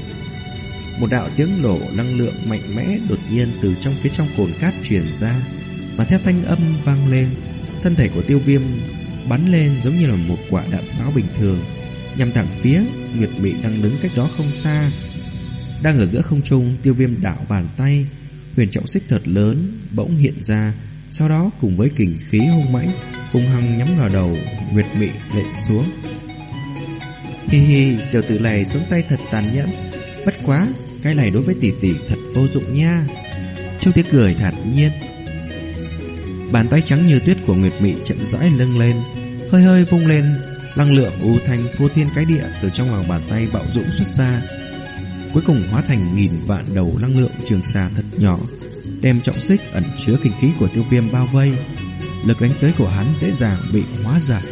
Một đạo tiếng nổ năng lượng mạnh mẽ Đột nhiên từ trong phía trong cồn cát truyền ra Mà theo thanh âm vang lên, Thân thể của tiêu viêm bắn lên giống như là một quả đạn pháo bình thường, Nhằm thẳng phía Nguyệt Mị đang đứng cách đó không xa. Đang ở giữa không trung, Tiêu viêm đảo bàn tay, Huyền trọng xích thật lớn bỗng hiện ra sau đó cùng với kình khí hung mãnh, hung hăng nhắm vào đầu, Nguyệt Mị lệnh xuống. Hi hi, Tiểu tử này xuống tay thật tàn nhẫn. Bất quá, Cái này đối với tỷ tỷ thật vô dụng nha. Trong tiếng cười thản nhiên, Bàn tay trắng như tuyết của Nguyệt Mị chậm rãi lưng lên, Hơi hơi vung lên, Năng lượng u thanh vô thiên cái địa Từ trong lòng bàn tay bạo dũng xuất ra, Cuối cùng hóa thành nghìn vạn đầu năng lượng trường xà thật nhỏ. Đem trọng xích ẩn chứa kinh khí của tiêu viêm bao vây. Lực đánh tới của hắn dễ dàng bị hóa giải.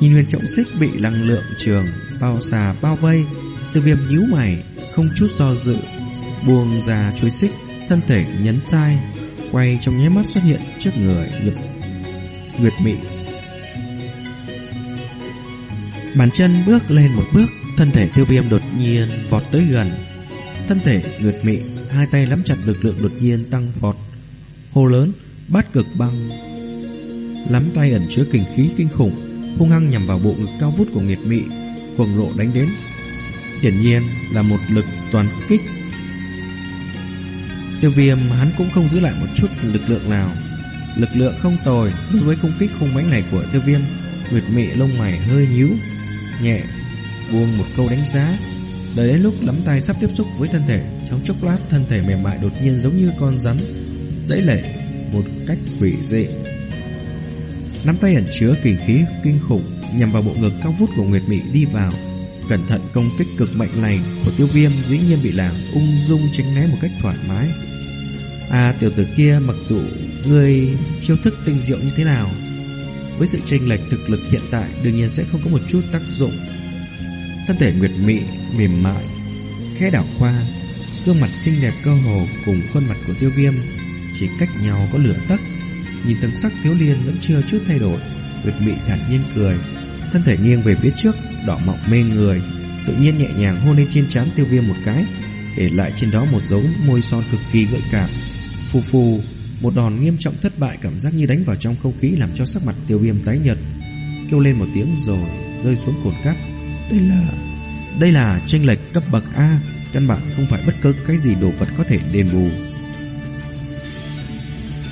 Nhìn huyền trọng xích bị năng lượng trường bao xà bao vây Tiêu viêm nhíu mày Không chút do dự Buông ra chuối xích Thân thể nhấn sai Quay trong nháy mắt xuất hiện trước người Nguyệt, Nguyệt Mị. Bàn chân bước lên một bước Thân thể tiêu viêm đột nhiên vọt tới gần. Thân thể Nguyệt Mị Hai tay nắm chặt lực lượng đột nhiên tăng vọt Hồ lớn, Bát cực băng. Nắm tay ẩn chứa kinh khí kinh khủng, Hung hăng nhằm vào bộ ngực cao vút của Nguyệt Mị, Cuồng lộ đánh đến. Hiển nhiên là một lực toàn kích. Tiêu viêm, hắn cũng không giữ lại một chút lực lượng nào. Lực lượng không tồi Đối với công kích hung mãnh này của tiêu viêm, Nguyệt mị lông mày hơi nhíu, Nhẹ, buông một câu đánh giá. Đợi đến lúc nắm tay sắp tiếp xúc với thân thể, Trong chốc lát thân thể mềm mại đột nhiên giống như con rắn, Dãy lệ một cách quỷ dị. Nắm tay ẩn chứa kinh khí kinh khủng Nhằm vào bộ ngực cao vút của Nguyệt Mị đi vào. Cẩn thận công kích cực mạnh này Của tiêu viêm dĩ nhiên bị làm ung dung tránh né một cách thoải mái. À tiểu tử kia, mặc dù Người chiêu thức tinh diệu như thế nào, Với sự chênh lệch thực lực hiện tại Đương nhiên sẽ không có một chút tác dụng. Thân thể nguyệt mị, mềm mại, Khẽ đảo qua, Gương mặt xinh đẹp cơ hồ Cùng khuôn mặt của tiêu viêm Chỉ cách nhau có lửa tấc. Nhìn tầng sắc thiếu liên vẫn chưa chút thay đổi, Nguyệt mị thản nhiên cười, Thân thể nghiêng về phía trước, Đỏ mọng mê người, Tự nhiên nhẹ nhàng hôn lên trên trán tiêu viêm một cái, Để lại trên đó một dấu môi son cực kỳ gợi cảm. Phù phù, Một đòn nghiêm trọng thất bại cảm giác như đánh vào trong không khí Làm cho sắc mặt tiêu viêm tái nhợt, Kêu lên một tiếng rồi Rơi xuống cồn cát. Đây là Đây là tranh lệch cấp bậc A. Căn bản không phải bất cứ cái gì đồ vật có thể đền bù.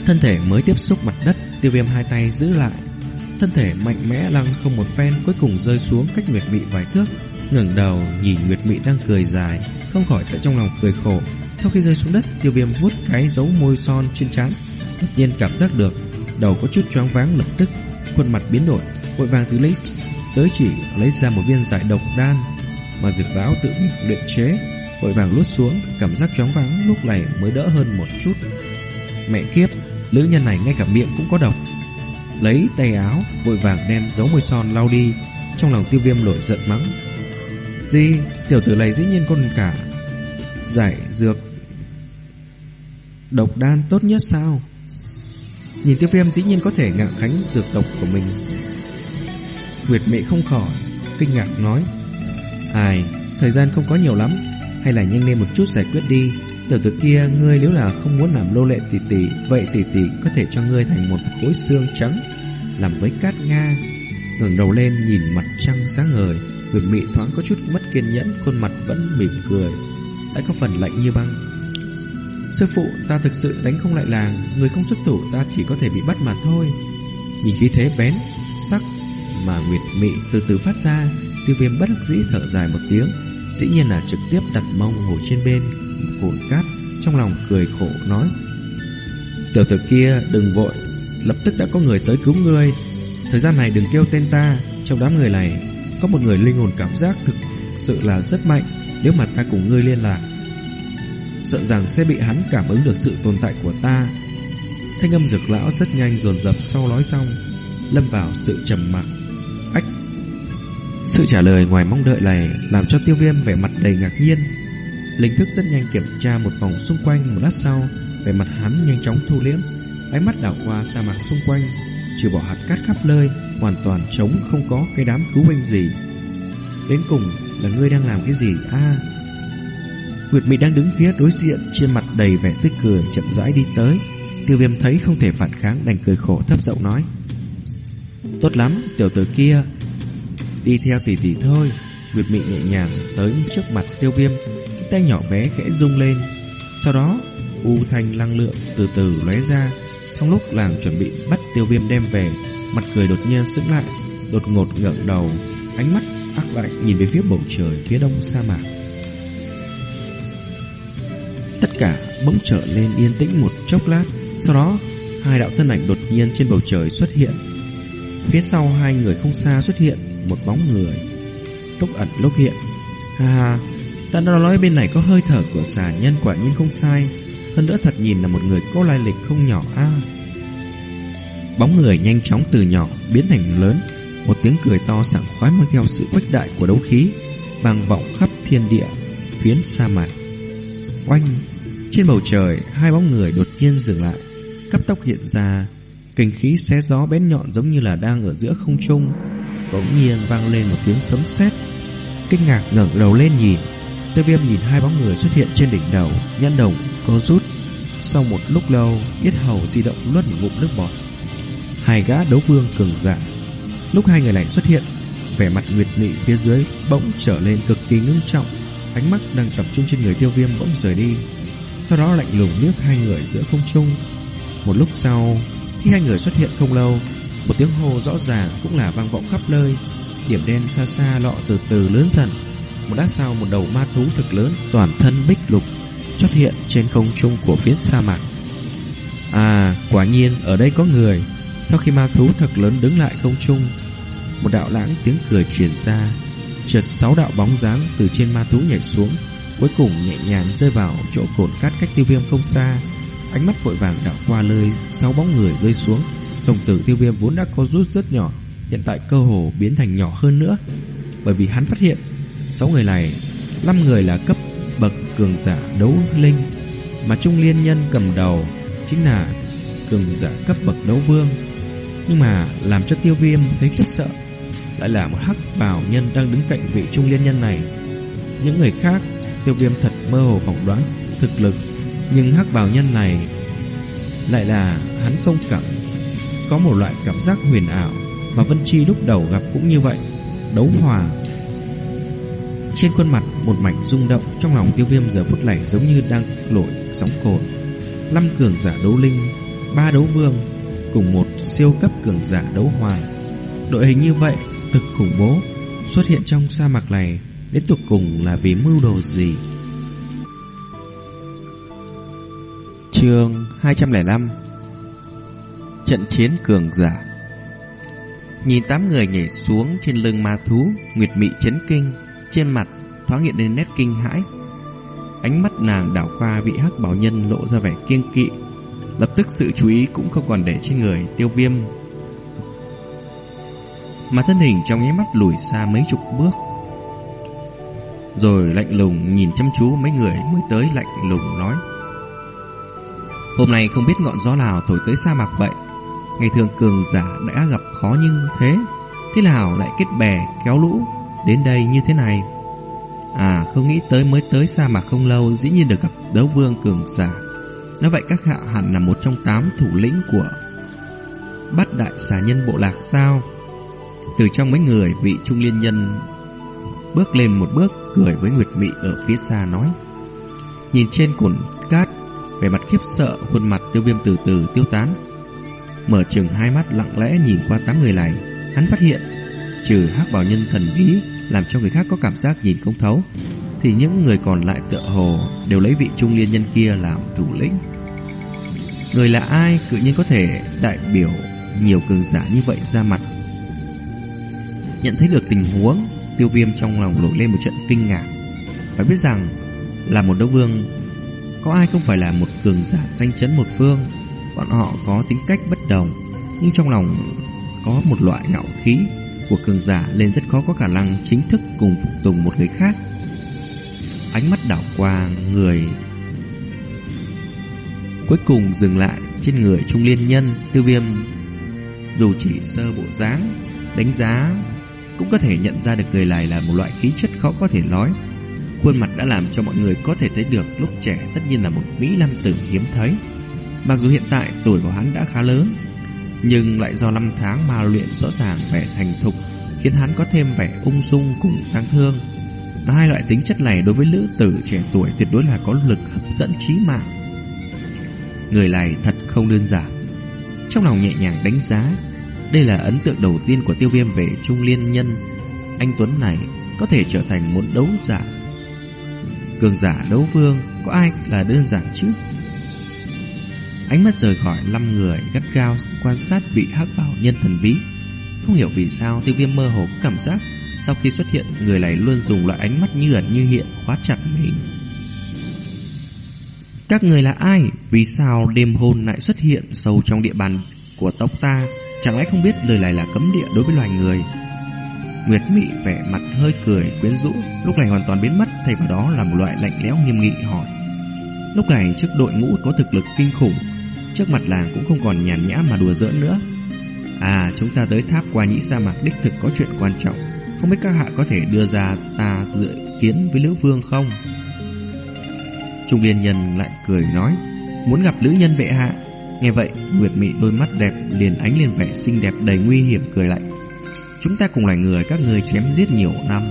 Thân thể mới tiếp xúc mặt đất, Tiêu viêm hai tay giữ lại. Thân thể mạnh mẽ lăng không một phen, Cuối cùng rơi xuống cách Nguyệt Mị vài thước. Ngẩng đầu nhìn Nguyệt Mị đang cười dài, Không khỏi tại trong lòng cười khổ. Sau khi rơi xuống đất, Tiêu viêm vuốt cái dấu môi son trên trán, Đột nhiên cảm giác được Đầu có chút choáng váng lập tức, Khuôn mặt biến đổi, Vội vàng từ lấy tới chỉ lấy ra một viên giải độc đan Mà dược lão tự mình luyện chế. Vội vàng lút xuống, Cảm giác chóng váng lúc này mới đỡ hơn một chút. Mẹ kiếp Lữ nhân này ngay cả miệng cũng có độc. Lấy tay áo, Vội vàng đem dấu môi son lau đi. Trong lòng tiêu viêm nổi giận mắng. Gì Tiểu tử này dĩ nhiên con cả. Giải dược. Độc đan tốt nhất sao? Nhìn tiêu viêm dĩ nhiên có thể ngạo khánh dược độc của mình. Nguyệt Mị không khỏi Kinh ngạc nói, Ai, Thời gian không có nhiều lắm, Hay là nhanh lên một chút giải quyết đi. Tiểu tử kia, ngươi nếu là không muốn làm lô lệ tỷ tỷ Vậy tỷ tỷ có thể cho ngươi thành một khối xương trắng, Làm với cát Nga. Ngẩng đầu lên nhìn mặt trăng sáng ngời, Nguyệt mị thoáng có chút mất kiên nhẫn, Khuôn mặt vẫn mỉm cười. Lại có phần lạnh như băng. Sư phụ, ta thực sự đánh không lại làng, Người không xuất thủ, ta chỉ có thể bị bắt mà thôi. Nhìn khí thế bén mà Nguyệt mị từ từ phát ra, Tiêu viêm bất đắc dĩ thở dài một tiếng. Dĩ nhiên là trực tiếp đặt mông ngồi trên bên, cồn cát, Trong lòng cười khổ nói, Tiểu tử kia, đừng vội, Lập tức đã có người tới cứu ngươi. Thời gian này đừng kêu tên ta, Trong đám người này Có một người linh hồn cảm giác thực sự là rất mạnh, Nếu mà ta cùng ngươi liên lạc, Sợ rằng sẽ bị hắn cảm ứng được sự tồn tại của ta. Thanh âm dược lão rất nhanh dồn dập sau nói xong, Lâm vào sự trầm mặc. Sự trả lời ngoài mong đợi này Làm cho tiêu viêm vẻ mặt đầy ngạc nhiên. Linh thức rất nhanh kiểm tra một vòng xung quanh Một lát sau, Vẻ mặt hắn nhanh chóng thu liễm. Ánh mắt đảo qua sa mạc xung quanh, Trừ bỏ hạt cát khắp nơi, Hoàn toàn trống không có cái đám cứu binh gì. Đến cùng là ngươi đang làm cái gì? A. Nguyệt Mỹ đang đứng phía đối diện, Trên mặt đầy vẻ tươi cười chậm rãi đi tới. Tiêu viêm thấy không thể phản kháng, Đành cười khổ thấp giọng nói. Tốt lắm, tiểu tử kia Đi theo tỷ tỷ thôi. Nguyệt Mị nhẹ nhàng tới trước mặt tiêu viêm. Tay nhỏ bé khẽ rung lên. Sau đó, U thanh năng lượng từ từ lóe ra. Trong lúc làm chuẩn bị bắt tiêu viêm đem về, Mặt cười đột nhiên sững lại, Đột ngột ngẩng đầu, Ánh mắt ác lạnh nhìn về phía bầu trời phía đông sa mạc. Tất cả bỗng trở lên yên tĩnh một chốc lát. Sau đó, Hai đạo thân ảnh đột nhiên trên bầu trời xuất hiện. Phía sau hai người không xa xuất hiện Một bóng người. Lúc ẩn, lúc hiện. Ha ha, Ta đã nói bên này có hơi thở của xà nhân quả nhiên không sai. Hơn nữa thật nhìn là một người có lai lịch không nhỏ a. Bóng người nhanh chóng từ nhỏ biến thành lớn. Một tiếng cười to sảng khoái mang theo sự quách đại của đấu khí, vang vọng khắp thiên địa, Phiến sa mạc. Oanh! Trên bầu trời, Hai bóng người đột nhiên dừng lại, Cấp tốc hiện ra. Kinh khí xé gió bén nhọn giống như là đang ở giữa không trung. Bỗng nhiên vang lên một tiếng sấm sét. Kinh ngạc ngẩng đầu lên nhìn Tiêu viêm nhìn hai bóng người xuất hiện trên đỉnh đầu, Nhăn đồng co rút. Sau một lúc lâu, Yết hầu di động luất một ngụm nước bọt. Hai gã đấu vương cường giả. Lúc hai người này xuất hiện, Vẻ mặt nguyệt nị phía dưới bỗng trở lên cực kỳ ngưng trọng. Ánh mắt đang tập trung trên người tiêu viêm bỗng rời đi. Sau đó lạnh lùng liếc hai người giữa không trung. Một lúc sau khi hai người xuất hiện không lâu, Một tiếng hô rõ ràng cũng là vang vọng khắp nơi, Điểm đen xa xa lọ từ từ lớn dần. Một lát sau, một đầu ma thú thực lớn Toàn thân bích lục Xuất hiện trên không trung của phía sa mạc. À quả nhiên, ở đây có người. Sau khi ma thú thật lớn đứng lại không trung, Một đạo lãng tiếng cười truyền ra. Chợt sáu đạo bóng dáng từ trên ma thú nhảy xuống, Cuối cùng nhẹ nhàng rơi vào chỗ cồn cát cách tiêu viêm không xa. Ánh mắt vội vàng đảo qua lơi, Sáu bóng người rơi xuống. Đồng tử tiêu viêm vốn đã có rút rất nhỏ, Hiện tại cơ hồ biến thành nhỏ hơn nữa. Bởi vì hắn phát hiện, Sáu người này, năm người là cấp bậc cường giả đấu linh, Mà Trung Liên Nhân cầm đầu Chính là cường giả cấp bậc đấu vương. Nhưng mà làm cho tiêu viêm thấy khiếp sợ, Lại là một hắc bào nhân đang đứng cạnh vị Trung Liên Nhân này. Những người khác, Tiêu viêm thật mơ hồ phỏng đoán, thực lực nhưng hắc bào nhân này Lại là hắn không cảm, Có một loại cảm giác huyền ảo Mà Vân Chi lúc đầu gặp cũng như vậy, Đấu hòa. Trên khuôn mặt một mảnh rung động, Trong lòng tiêu viêm giờ phút này giống như đang lội sóng cồn. Năm cường giả đấu linh, Ba đấu vương, Cùng một siêu cấp cường giả đấu hòa. Đội hình như vậy, Thực khủng bố, Xuất hiện trong sa mạc này, Đến tục cùng là vì mưu đồ gì? Chương 205 Trận chiến cường giả. Nhìn tám người nhảy xuống trên lưng ma thú, Nguyệt mị chấn kinh, Trên mặt thoáng hiện lên nét kinh hãi. Ánh mắt nàng đảo qua vị hắc bảo nhân lộ ra vẻ kiêng kỵ, Lập tức sự chú ý cũng không còn để trên người tiêu viêm. Mà thân hình trong nháy mắt lùi xa mấy chục bước. Rồi lạnh lùng nhìn chăm chú mấy người mới tới lạnh lùng nói Hôm nay không biết ngọn gió nào thổi tới sa mạc vậy. Ngày thường cường giả đã gặp khó như thế. Thế nào lại kết bè, kéo lũ? Đến đây như thế này. À không nghĩ tới mới tới sa mạc không lâu, Dĩ nhiên được gặp đấu vương cường giả. Nói vậy các hạ hẳn là một trong tám thủ lĩnh của Bát đại xà nhân bộ lạc sao? Từ trong mấy người, vị trung liên nhân Bước lên một bước, Cười với Nguyệt Mị ở phía xa nói. Nhìn trên cồn cát về mặt khiếp sợ Khuôn mặt tiêu viêm từ từ tiêu tán Mở chừng hai mắt lặng lẽ nhìn qua tám người này Hắn phát hiện Trừ hắc bảo nhân thần bí Làm cho người khác có cảm giác nhìn không thấu thì những người còn lại tựa hồ đều lấy vị trung liên nhân kia làm thủ lĩnh. Người là ai tự nhiên có thể đại biểu nhiều cường giả như vậy ra mặt. Nhận thấy được tình huống, tiêu viêm trong lòng nổi lên một trận kinh ngạc. Phải biết rằng, là một đấu vương, có ai không phải là một cường giả danh chấn một phương. Bọn họ có tính cách bất đồng, nhưng trong lòng có một loại ngạo khí của cường giả nên rất khó có khả năng chính thức cùng phục tùng một người khác. Ánh mắt đảo qua người Cuối cùng dừng lại trên người trung liên nhân tiêu viêm Dù chỉ sơ bộ dáng Đánh giá Cũng có thể nhận ra được người này là một loại khí chất khó có thể nói Khuôn mặt đã làm cho mọi người có thể thấy được Lúc trẻ tất nhiên là một Mỹ Nam tử hiếm thấy Mặc dù hiện tại tuổi của hắn đã khá lớn Nhưng lại do năm tháng mà luyện rõ ràng vẻ thành thục Khiến hắn có thêm vẻ ung dung cùng tăng thương Hai loại tính chất này đối với nữ tử trẻ tuổi tuyệt đối là có lực hấp dẫn trí mạng. Người này thật không đơn giản. Trong lòng nhẹ nhàng đánh giá, đây là ấn tượng đầu tiên của tiêu viêm về trung liên nhân. Anh Tuấn này có thể trở thành một đấu giả. Cường giả đấu vương, có ai là đơn giản chứ? Ánh mắt rời khỏi năm người gắt gao quan sát vị hắc bảo nhân thần bí. Không hiểu vì sao tiêu viêm mơ hồ cảm giác sau khi xuất hiện, người này luôn dùng loại ánh mắt như ẩn như hiện khóa chặt mình. Các người là ai? Vì sao đêm hôn lại xuất hiện sâu trong địa bàn của tộc ta? Chẳng lẽ không biết lời này là cấm địa đối với loài người? Nguyệt Mị vẻ mặt hơi cười quyến rũ, lúc này hoàn toàn biến mất, thay vào đó là một loại lạnh lẽo nghiêm nghị hỏi. Lúc này trước đội ngũ có thực lực kinh khủng, trước mặt làng cũng không còn nhàn nhã mà đùa giỡn nữa. À, chúng ta tới tháp qua nhĩ sa mạc đích thực có chuyện quan trọng. Không biết các hạ có thể đưa ra ta dự kiến với Lữ Vương không? Trung Liên Nhân lại cười nói Muốn gặp Lữ Nhân vệ hạ Nghe vậy Nguyệt Mị đôi mắt đẹp liền ánh lên vẻ xinh đẹp đầy nguy hiểm cười lạnh Chúng ta cùng là người các người chém giết nhiều năm.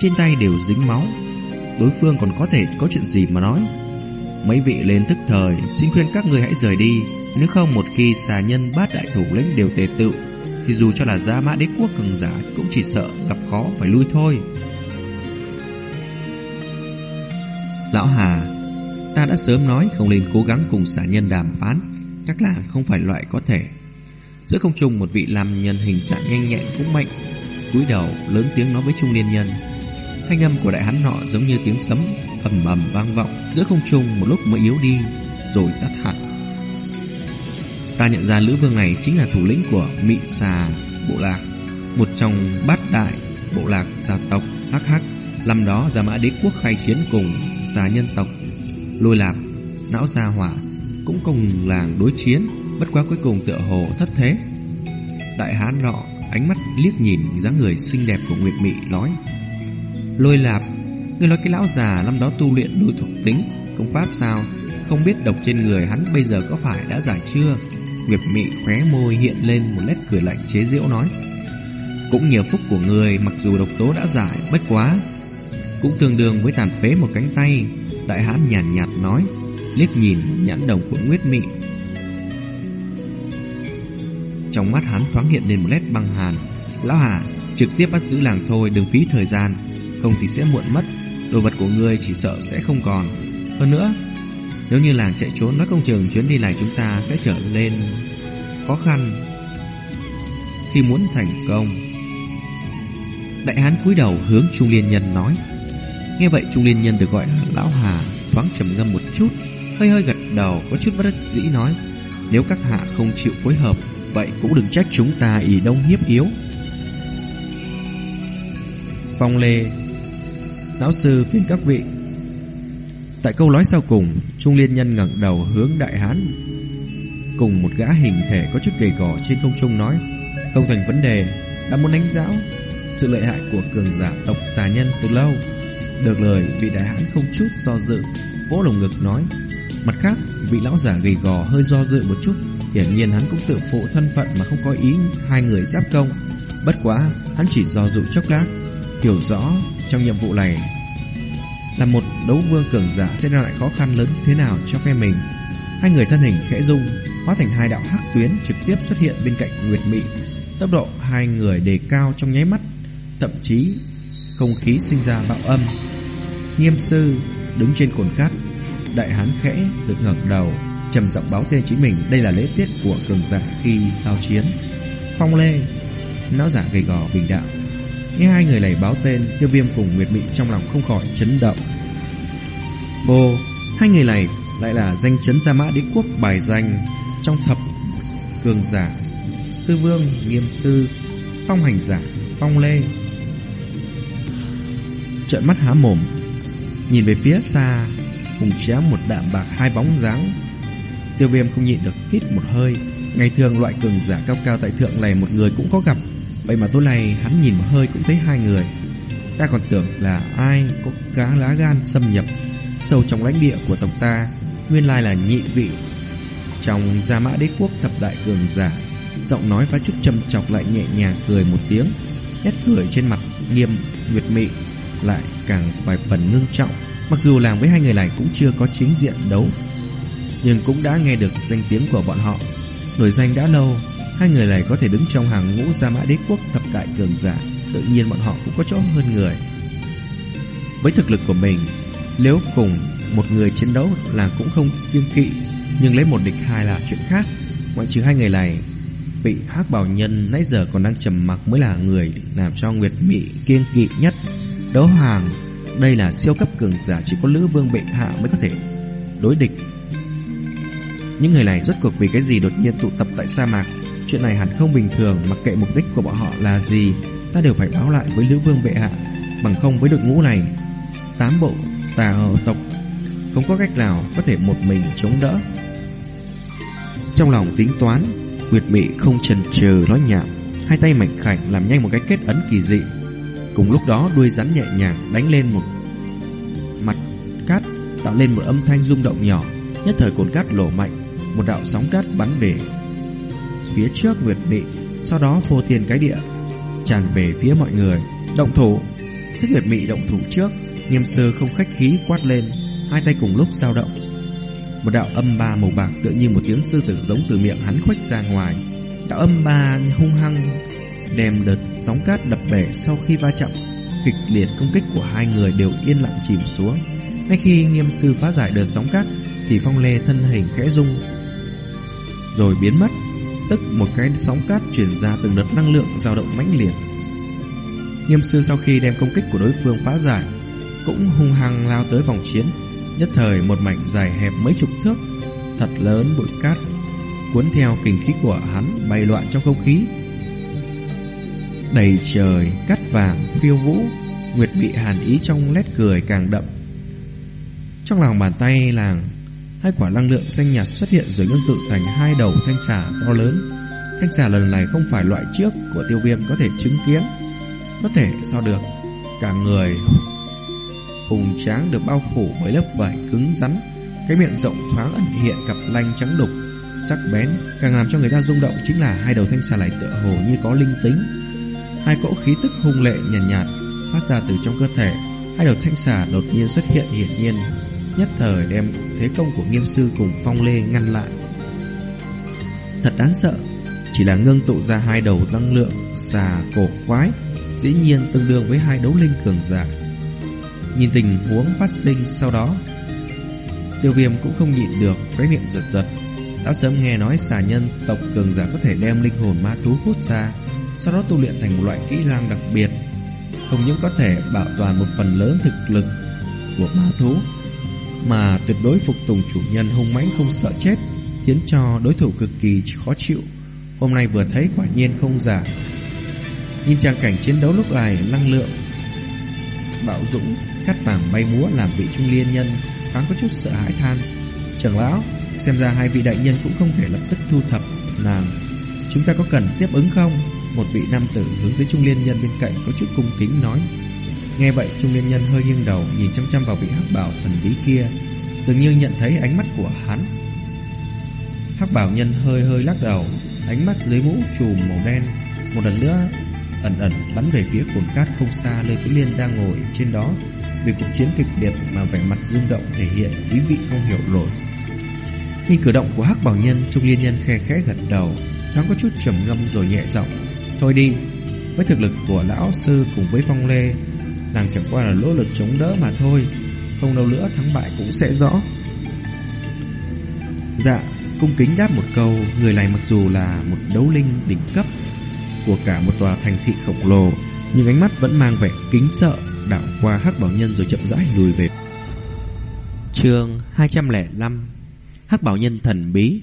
Trên tay đều dính máu. Đối phương còn có thể có chuyện gì mà nói? Mấy vị lên tức thời Xin khuyên các người hãy rời đi. Nếu không một khi xà nhân bát đại thủ lĩnh đều tề tự thì dù cho là gia mã đế quốc cường giả cũng chỉ sợ gặp khó phải lui thôi. Lão Hà, ta đã sớm nói không nên cố gắng cùng xả nhân đàm phán, chắc là không phải loại có thể. Giữa không trung một vị làm nhân hình dạng nhanh nhẹn cũng mạnh, cúi đầu lớn tiếng nói với trung niên nhân. Thanh âm của đại hắn nọ giống như tiếng sấm ầm ầm vang vọng giữa không trung một lúc mới yếu đi, rồi tắt hẳn. Ta nhận ra Lữ Vương này chính là thủ lĩnh của Mị Xà Bộ Lạc, một trong bát đại bộ lạc gia tộc Hắc Hắc. Năm đó Gia Mã Đế Quốc khai chiến cùng xà nhân tộc Lôi lạc Não Gia Hỏa cũng cùng làng đối chiến, bất quá cuối cùng tựa hồ thất thế. Đại hán nọ ánh mắt liếc nhìn dáng người xinh đẹp của Nguyệt Mị nói: "Lôi Lạp, ngươi nói cái lão già năm đó tu luyện đôi thuộc tính công pháp sao? Không biết độc trên người hắn bây giờ có phải đã giải chưa?" Nguyệt Mị khóe môi hiện lên một nét cười lạnh chế giễu nói Cũng nhờ phúc của người mặc dù độc tố đã giải bất quá Cũng tương đương với tàn phế một cánh tay Đại hán nhàn nhạt, nhạt nói Liếc nhìn nhãn đồng của Nguyệt Mị trong mắt hắn thoáng hiện lên một nét băng hàn Lão Hà trực tiếp bắt giữ làng thôi đừng phí thời gian Không thì sẽ muộn mất Đồ vật của ngươi chỉ sợ sẽ không còn Hơn nữa nếu như làng chạy trốn nói công trường chuyến đi này chúng ta sẽ trở lên khó khăn khi muốn thành công. Đại hán cúi đầu hướng Trung Liên Nhân nói. Nghe vậy Trung Liên Nhân được gọi là Lão Hà thoáng trầm ngâm một chút, hơi hơi gật đầu có chút bất đắc dĩ nói. Nếu các hạ không chịu phối hợp, vậy cũng đừng trách chúng ta ỷ đông hiếp yếu. Phong Lê Lão sư phiền các vị Tại câu nói sau cùng, Trung Liên Nhân ngẩng đầu hướng đại hán cùng một gã hình thể có chút gầy gò trên không trung nói: "Không thành vấn đề, đã muốn đánh giáo sự lợi hại của cường giả tộc xà nhân từ lâu." Được lời, vị đại hán không chút do dự, vỗ lồng ngực nói: "Mặt khác, vị lão giả gầy gò hơi do dự một chút, hiển nhiên hắn cũng tự phụ thân phận mà không có ý hai người giáp công. Bất quá, hắn chỉ do dụ chốc lát, hiểu rõ trong nhiệm vụ này là một đấu vương cường giả sẽ ra lại khó khăn lớn thế nào cho phe mình. Hai người thân hình khẽ rung, hóa thành hai đạo hắc tuyến trực tiếp xuất hiện bên cạnh Nguyệt Mị. Tốc độ hai người đề cao trong nháy mắt, thậm chí không khí sinh ra bạo âm. Nghiêm sư đứng trên cồn cát, đại hán khẽ được ngẩng đầu, trầm giọng báo tên chính mình, đây là lễ tiết của cường giả khi giao chiến. Phong Lê, lão giả gầy gò bình đạo. Nghe hai người này báo tên, Tiêu Viêm cùng Nguyệt Mị trong lòng không khỏi chấn động. Ô, hai người này lại là danh chấn Gia Mã Đế quốc bài danh trong thập cường giả sư vương nghiêm sư phong hành giả phong lê trợn mắt há mồm nhìn về phía xa hùng chém một đạm bạc hai bóng dáng tiêu viêm không nhịn được, hít một hơi. Ngày thường loại cường giả cao cao tại thượng này một người cũng có gặp. Vậy mà tối nay hắn nhìn một hơi cũng thấy hai người. Ta còn tưởng là ai có cá lá gan xâm nhập sâu trong lãnh địa của tộc ta. Nguyên lai là nhị vị. Trong gia mã đế quốc, thập đại cường giả, giọng nói phá chút châm chọc lại nhẹ nhàng cười một tiếng. Nét cười trên mặt nghiêm, nguyệt mị, lại càng vài phần ngưng trọng. Mặc dù làm với hai người này cũng chưa có chính diện đấu nhưng cũng đã nghe được danh tiếng của bọn họ. Nổi danh đã lâu, hai người này có thể đứng trong hàng ngũ gia mã đế quốc thập đại cường giả, tự nhiên bọn họ cũng có chỗ hơn người. Với thực lực của mình, nếu cùng một người chiến đấu là cũng không kiêng kỵ, nhưng lấy một địch hai là chuyện khác. Ngoại trừ hai người này, vị hắc bảo nhân nãy giờ còn đang trầm mặc mới là người làm cho nguyệt mị kiêng kỵ nhất. Đấu hàng, đây là siêu cấp cường giả chỉ có lữ vương bệ hạ mới có thể đối địch những người này rốt cuộc vì cái gì đột nhiên tụ tập tại sa mạc chuyện này hẳn không bình thường mặc kệ mục đích của bọn họ là gì ta đều phải báo lại với lữ vương bệ hạ bằng không với đội ngũ này tám bộ tà tộc không có cách nào có thể một mình chống đỡ trong lòng tính toán, Nguyệt Mị không chần chừ nói nhảm, hai tay mảnh khảnh làm nhanh một cái kết ấn kỳ dị. Cùng lúc đó đuôi rắn nhẹ nhàng đánh lên một mặt cát, tạo lên một âm thanh rung động nhỏ. Nhất thời cồn cát lổ mạnh, một đạo sóng cát bắn về phía trước Nguyệt Mị, sau đó phô tiền cái địa tràn về phía mọi người. Động thủ, Thích Nguyệt Mị động thủ trước, Nghiêm Sơ không khách khí quát lên, hai tay cùng lúc dao động một đạo âm ba màu bạc tựa như một tiếng sư tử giống từ miệng hắn khuếch ra ngoài. Đạo âm ba hung hăng đem đợt sóng cát đập bể sau khi va chạm kịch liệt công kích của hai người đều yên lặng chìm xuống. Ngay khi nghiêm sư phá giải đợt sóng cát thì phong lê thân hình khẽ rung, rồi biến mất. Tức một cái sóng cát chuyển ra từng đợt năng lượng dao động mãnh liệt. Nghiêm sư sau khi đem công kích của đối phương phá giải, cũng hung hăng lao tới vòng chiến, Nhất thời một mảnh dài hẹp mấy chục thước, Thật lớn bụi cát, Cuốn theo kình khí của hắn bay loạn trong không khí Đầy trời cát vàng phiêu vũ, Nguyệt bị hàn ý trong nét cười càng đậm Trong lòng bàn tay làng Hai quả năng lượng xanh nhạt xuất hiện rồi ngưng tụ thành hai đầu thanh xà to lớn. Thanh xà lần này không phải loại trước của tiêu viêm có thể chứng kiến Có thể so được. Cả người hùng tráng được bao phủ bởi lớp vải cứng rắn, cái miệng rộng thoáng ẩn hiện cặp lanh trắng đục, sắc bén, càng làm cho người ta rung động chính là hai đầu thanh xà này tựa hồ như có linh tính. Hai cỗ khí tức hung lệ nhàn nhạt, nhạt phát ra từ trong cơ thể, hai đầu thanh xà đột nhiên xuất hiện hiển nhiên, nhất thời đem thế công của nghiêm sư cùng phong lê ngăn lại. Thật đáng sợ, chỉ là ngưng tụ ra hai đầu năng lượng xà cổ quái, dĩ nhiên tương đương với hai đấu linh cường giả. Nhìn tình huống phát sinh sau đó Tiêu viêm cũng không nhịn được Cái miệng giật giật. Đã sớm nghe nói xà nhân tộc cường giả có thể đem linh hồn ma thú hút ra Sau đó tu luyện thành một loại kỹ năng đặc biệt Không những có thể bảo toàn một phần lớn thực lực của ma thú. Mà tuyệt đối phục tùng chủ nhân hung mãnh không sợ chết, Khiến cho đối thủ cực kỳ khó chịu. Hôm nay vừa thấy quả nhiên không giả. Nhìn trang cảnh chiến đấu lúc này, năng lượng, bạo dũng cắt vàng bay múa làm vị trung liên nhân thoáng có chút sợ hãi than. Trưởng lão, xem ra hai vị đại nhân cũng không thể lập tức thu thập nàng. Chúng ta có cần tiếp ứng không? Một vị nam tử hướng tới trung liên nhân bên cạnh có chút cung kính nói nghe vậy trung liên nhân hơi nghiêng đầu nhìn chăm chăm vào vị hắc bảo thần bí kia dường như nhận thấy ánh mắt của hắn hắc bảo nhân hơi hơi lắc đầu ánh mắt dưới mũ chùm màu đen một lần nữa ẩn ẩn bắn về phía cồn cát không xa Lê Quý Liên đang ngồi trên đó. Vì cuộc chiến kịch liệt mà vẻ mặt rung động thể hiện ý vị không hiểu nổi. Nhìn cử động của Hắc Bảo Nhân, Trung Liên Nhân khe khẽ gật đầu, thoáng có chút trầm ngâm rồi nhẹ giọng, "Thôi đi, với thực lực của lão sư cùng với Phong Lê, nàng chẳng qua là nỗ lực chống đỡ mà thôi, Không lâu nữa thắng bại cũng sẽ rõ. Dạ Cung kính đáp một câu Người này mặc dù là một đấu linh đỉnh cấp Của cả một tòa thành thị khổng lồ Nhưng ánh mắt vẫn mang vẻ kính sợ Đảo qua hắc bảo nhân rồi chậm rãi lùi về. Chương 205 Hắc bảo nhân thần bí.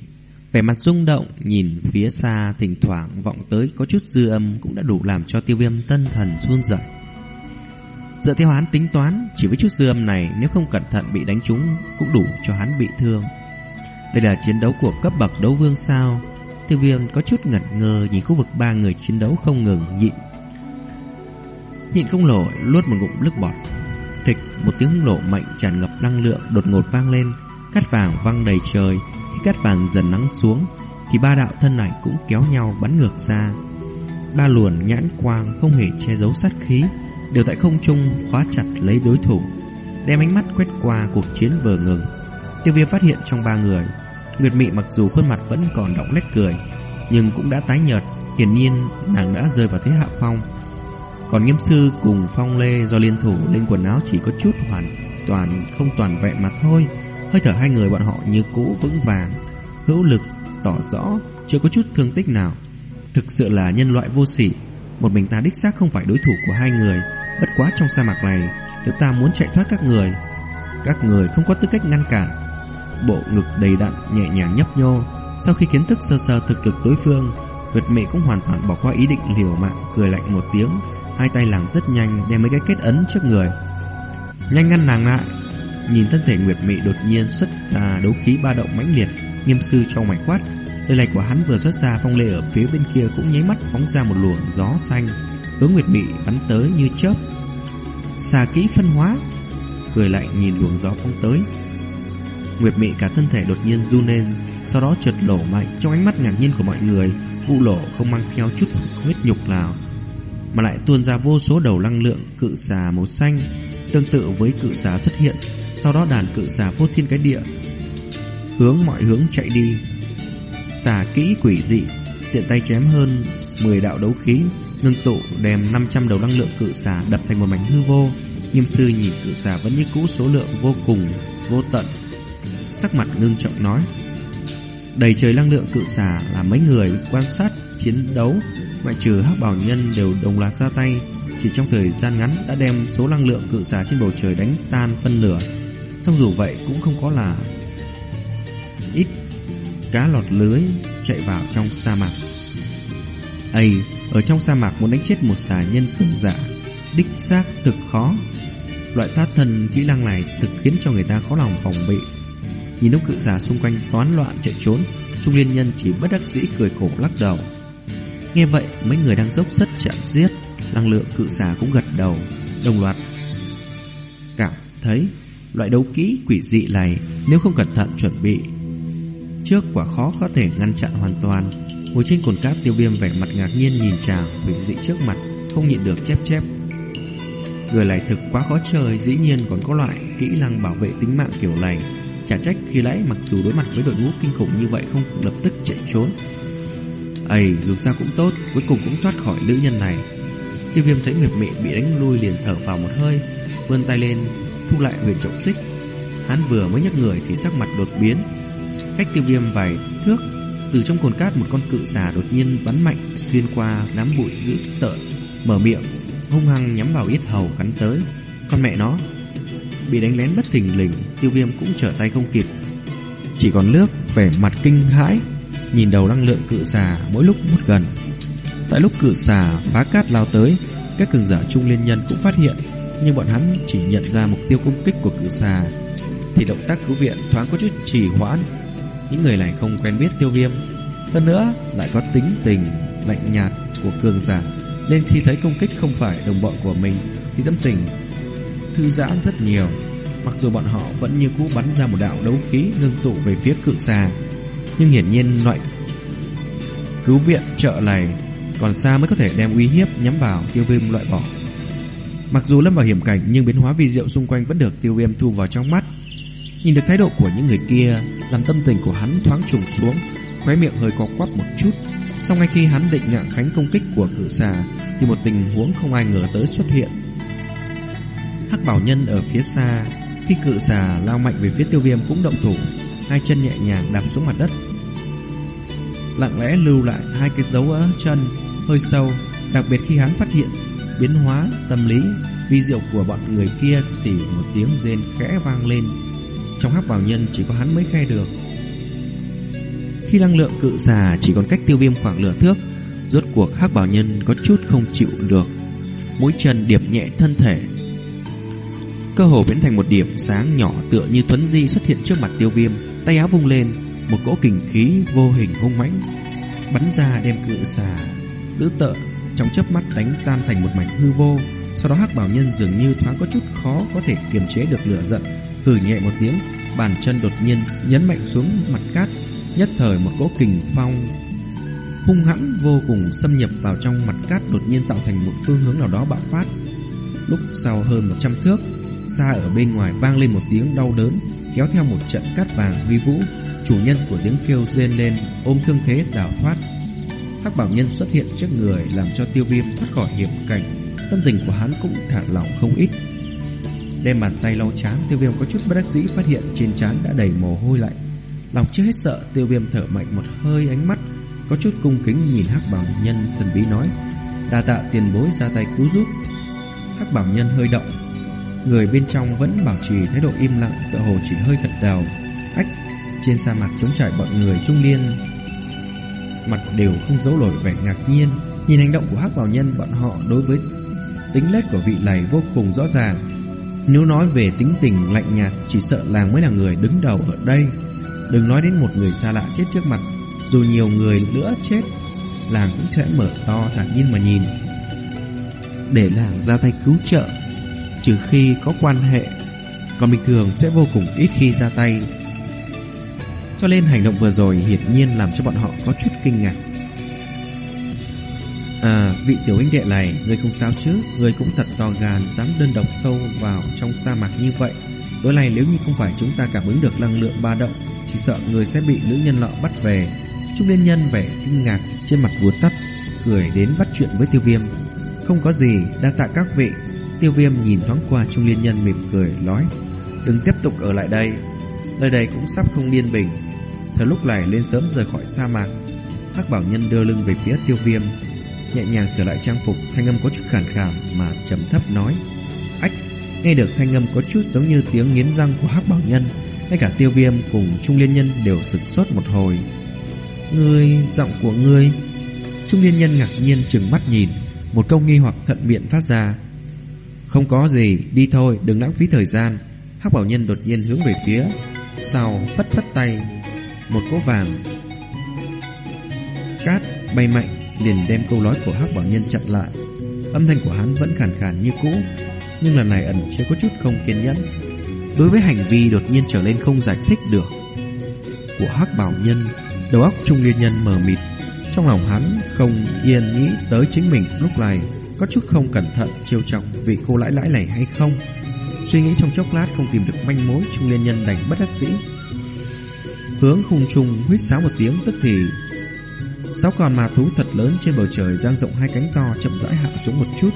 Vẻ mặt rung động Nhìn phía xa thỉnh thoảng vọng tới Có chút dư âm cũng đã đủ làm cho tiêu viêm tân thần run rẩy. Dựa theo hắn tính toán, Chỉ với chút dư âm này, Nếu không cẩn thận bị đánh trúng, Cũng đủ cho hắn bị thương. Đây là chiến đấu của cấp bậc đấu vương sao? Tiêu viêm có chút ngẩn ngơ Nhìn khu vực ba người chiến đấu không ngừng nhịn. Nhịn không nổi, Luốt một ngụm nước bọt. Thịch, một tiếng nổ mạnh tràn ngập năng lượng Đột ngột vang lên, Cát vàng văng đầy trời. Khi cát vàng dần lắng xuống, Thì ba đạo thân ảnh cũng kéo nhau bắn ngược ra. Ba luồn nhãn quang không hề che giấu sát khí. Đều tại không trung khóa chặt lấy đối thủ, Đem ánh mắt quét qua cuộc chiến vừa ngừng. Tiêu viêm phát hiện trong ba người, Nguyệt Mị mặc dù khuôn mặt vẫn còn đọng nét cười, Nhưng cũng đã tái nhợt, Hiển nhiên nàng đã rơi vào thế hạ phong. Còn nghiêm sư cùng phong lê Do liên thủ lên quần áo chỉ có chút hoàn toàn, Không toàn vẹn mà thôi. Hơi thở hai người bọn họ như cũ vững vàng, Hữu lực, tỏ rõ, Chưa có chút thương tích nào. Thực sự là nhân loại vô sỉ, Một mình ta đích xác không phải đối thủ của hai người. Bất quá trong sa mạc này Nếu ta muốn chạy thoát các người. Các người không có tư cách ngăn cản. Bộ ngực đầy đặn nhẹ nhàng nhấp nhô. Sau khi kiến thức sơ sơ thực lực đối phương Nguyệt mệ cũng hoàn toàn bỏ qua ý định liều mạng Cười lạnh một tiếng. Hai tay làng rất nhanh đem mấy cái kết ấn trước người. Nhanh ngăn nàng lại. Nhìn thân thể Nguyệt Mị đột nhiên xuất ra đấu khí ba động mãnh liệt, nghiêm sư trong mảnh quát. Lời này của hắn vừa xuất ra phong lệ ở phía bên kia cũng nháy mắt phóng ra một luồng gió xanh, hướng Nguyệt Mị bắn tới như chớp. Xà kỹ phân hóa, cười lạnh nhìn luồng gió phong tới. Nguyệt Mị cả thân thể đột nhiên run lên, sau đó chợt lổ mạnh trong ánh mắt ngạc nhiên của mọi người, vụ lổ không mang theo chút huyết nhục nào, mà lại tuôn ra vô số đầu năng lượng cự xà màu xanh, tương tự với cự xà xuất hiện sau đó đàn cự xà vô thiên cái địa Hướng mọi hướng chạy đi Xà kỹ quỷ dị Tiện tay chém hơn 10 đạo đấu khí Ngưng tụ đem 500 đầu năng lượng cự xà Đập thành một mảnh hư vô. Nghiêm sư nhìn cự xà vẫn như cũ số lượng vô cùng Vô tận. Sắc mặt ngưng trọng nói Đầy trời năng lượng cự xà là mấy người quan sát chiến đấu. Ngoại trừ hắc bảo nhân đều đồng loạt ra tay Chỉ trong thời gian ngắn đã đem số năng lượng cự xà trên bầu trời đánh tan phân nửa. Xong dù vậy cũng không có là ít cá lọt lưới chạy vào trong sa mạc. Ây, ở trong sa mạc muốn đánh chết một xà nhân cường giả, đích xác thực khó. Loại thoát thân kỹ năng này thực khiến cho người ta khó lòng phòng bị. Nhìn lúc cự giả xung quanh toán loạn chạy trốn, Trung Liên Nhân chỉ bất đắc dĩ cười khổ lắc đầu. Nghe vậy, mấy người đang dốc sức chạm giết, năng lượng cự giả cũng gật đầu, đồng loạt cảm thấy Loại đấu kỹ quỷ dị này Nếu không cẩn thận chuẩn bị Trước quả khó có thể ngăn chặn hoàn toàn Ngồi trên cồn cát tiêu viêm vẻ mặt ngạc nhiên nhìn chàng quỷ dị trước mặt Không nhịn được chép chép Người này thực quá khó chơi Dĩ nhiên còn có loại kỹ năng bảo vệ tính mạng kiểu này Chả trách khi nãy mặc dù đối mặt với đội ngũ kinh khủng như vậy Không lập tức chạy trốn Ây dù sao cũng tốt Cuối cùng cũng thoát khỏi nữ nhân này Tiêu viêm thấy Nguyệt Mị bị đánh lui liền thở vào một hơi vươn tay lên thu lại huyền trọng xích. Hắn vừa mới nhấc người thì sắc mặt đột biến. Cách tiêu viêm vài thước, từ trong cồn cát một con cự xà đột nhiên bắn mạnh xuyên qua đám bụi dữ tợn, mở miệng, hung hăng nhắm vào yết hầu cắn tới. Con mẹ nó, bị đánh lén bất thình lình, tiêu viêm cũng trở tay không kịp. Chỉ còn nước, vẻ mặt kinh hãi, nhìn đầu năng lượng cự xà mỗi lúc một gần. Tại lúc cự xà phá cát lao tới, các cường giả trung liên nhân cũng phát hiện nhưng bọn hắn chỉ nhận ra mục tiêu công kích của cự xà thì động tác cứu viện thoáng có chút trì hoãn. Những người này không quen biết tiêu viêm, hơn nữa lại có tính tình lạnh nhạt của cường giả, nên khi thấy công kích không phải đồng bọn của mình thì tâm tình thư giãn rất nhiều. Mặc dù bọn họ vẫn như cũ bắn ra một đạo đấu khí ngưng tụ về phía cự xà, nhưng hiển nhiên loại cứu viện trợ này còn xa mới có thể đem uy hiếp nhắm vào tiêu viêm loại bỏ. Mặc dù lâm vào hiểm cảnh nhưng biến hóa vi diệu xung quanh vẫn được tiêu viêm thu vào trong mắt. Nhìn được thái độ của những người kia, làm tâm tình của hắn thoáng trùng xuống, khóe miệng hơi có quắp một chút. Sau ngay khi hắn định ngạng khánh công kích của cử xà, thì một tình huống không ai ngờ tới xuất hiện. Hắc bảo nhân ở phía xa, Khi cự xà lao mạnh về phía tiêu viêm cũng động thủ Hai chân nhẹ nhàng đạp xuống mặt đất Lặng lẽ lưu lại hai cái dấu ở chân Hơi sâu Đặc biệt khi hắn phát hiện biến hóa tâm lý vi diệu của bọn người kia thì một tiếng rên khẽ vang lên trong hắc bảo nhân chỉ có hắn mới khai được. Khi năng lượng cự xà chỉ còn cách tiêu viêm khoảng lửa thước rốt cuộc hắc bảo nhân có chút không chịu được. Mũi chân điệp nhẹ thân thể. Cơ hồ biến thành một điểm sáng nhỏ tựa như thuấn di xuất hiện trước mặt tiêu viêm tay áo vung lên một cỗ kình khí vô hình hung mãnh bắn ra đem cự xà giữ tợn trong chớp mắt đánh tan thành một mảnh hư vô. Sau đó hắc bảo nhân dường như thoáng có chút khó có thể kiềm chế được lửa giận, hừ nhẹ một tiếng, bàn chân đột nhiên nhấn mạnh xuống mặt cát, nhất thời một cỗ kình phong hung hãn vô cùng xâm nhập vào trong mặt cát đột nhiên tạo thành một phương hướng nào đó bạo phát. Lúc sau hơn 100 thước, xa ở bên ngoài vang lên một tiếng đau đớn, kéo theo một trận cát vàng huy vũ, chủ nhân của tiếng kêu rên lên ôm thương thế đào thoát. Hắc bảo nhân xuất hiện trước người làm cho tiêu viêm thoát khỏi hiểm cảnh, tâm tình của hắn cũng thả lỏng không ít. Đem bàn tay lau chán, tiêu viêm có chút bất đắc dĩ phát hiện trên chán đã đầy mồ hôi lạnh. Lòng chưa hết sợ, tiêu viêm thở mạnh một hơi ánh mắt, có chút cung kính nhìn hắc bảo nhân thần bí nói, đa tạ tiền bối ra tay cứu giúp. Hắc bảo nhân hơi động, người bên trong vẫn bảo trì thái độ im lặng, tựa hồ chỉ hơi gật đầu. Ách, trên sa mạc chống trải bọn người trung liên mặt đều không giấu nổi vẻ ngạc nhiên. Nhìn hành động của hắc bảo nhân bọn họ đối với tính lết của vị này vô cùng rõ ràng. Nếu nói về tính tình lạnh nhạt, chỉ sợ làng mới là người đứng đầu ở đây. Đừng nói đến một người xa lạ chết trước mặt, dù nhiều người nữa chết, làng cũng sẽ mở to thản nhiên mà nhìn. Để làng ra tay cứu trợ, trừ khi có quan hệ, còn bình thường sẽ vô cùng ít khi ra tay cho nên hành động vừa rồi hiển nhiên làm cho bọn họ có chút kinh ngạc. À, vị tiểu huynh đệ này, người không sao chứ? Người cũng thật to gan, dám đơn độc sâu vào trong sa mạc như vậy. Tối nay nếu như không phải chúng ta cảm ứng được năng lượng ba động, chỉ sợ người sẽ bị nữ nhân lọ bắt về. Trung liên nhân vẻ kinh ngạc trên mặt vụt tắt, cười đến bắt chuyện với tiêu viêm. Không có gì, đa tạ các vị. Tiêu viêm nhìn thoáng qua trung liên nhân mỉm cười, nói, đừng tiếp tục ở lại đây. Nơi đây cũng sắp không yên bình, Thời lúc này lên sớm rời khỏi sa mạc Hắc bảo nhân đưa lưng về phía tiêu viêm Nhẹ nhàng sửa lại trang phục Thanh âm có chút khàn khàn mà trầm thấp nói. Ách Nghe được thanh âm có chút giống như tiếng nghiến răng của hắc bảo nhân Ngay cả tiêu viêm cùng trung liên nhân đều sửng sốt một hồi. Ngươi, giọng của ngươi. Trung liên nhân ngạc nhiên chừng mắt nhìn Một câu nghi hoặc thận miệng phát ra. Không có gì, đi thôi, đừng lãng phí thời gian. Hắc bảo nhân đột nhiên hướng về phía Sau phất phất tay một cỗ vàng cát, bay mạnh, liền đem câu nói của hắc bảo nhân chặn lại. Âm thanh của hắn vẫn khàn khàn như cũ, nhưng lần này ẩn chứa có chút không kiên nhẫn. Đối với hành vi đột nhiên trở nên không giải thích được của hắc bảo nhân, đầu óc trung liên nhân mờ mịt. Trong lòng hắn không yên nghĩ tới chính mình lúc này, có chút không cẩn thận chiêu chọc vị cô lãi lãi này hay không. Suy nghĩ trong chốc lát không tìm được manh mối, trung liên nhân đành bất đắc dĩ. Hướng khung trung huýt sáo một tiếng, tức thì Sáu con ma thú thật lớn trên bầu trời dang rộng hai cánh to chậm rãi hạ xuống một chút.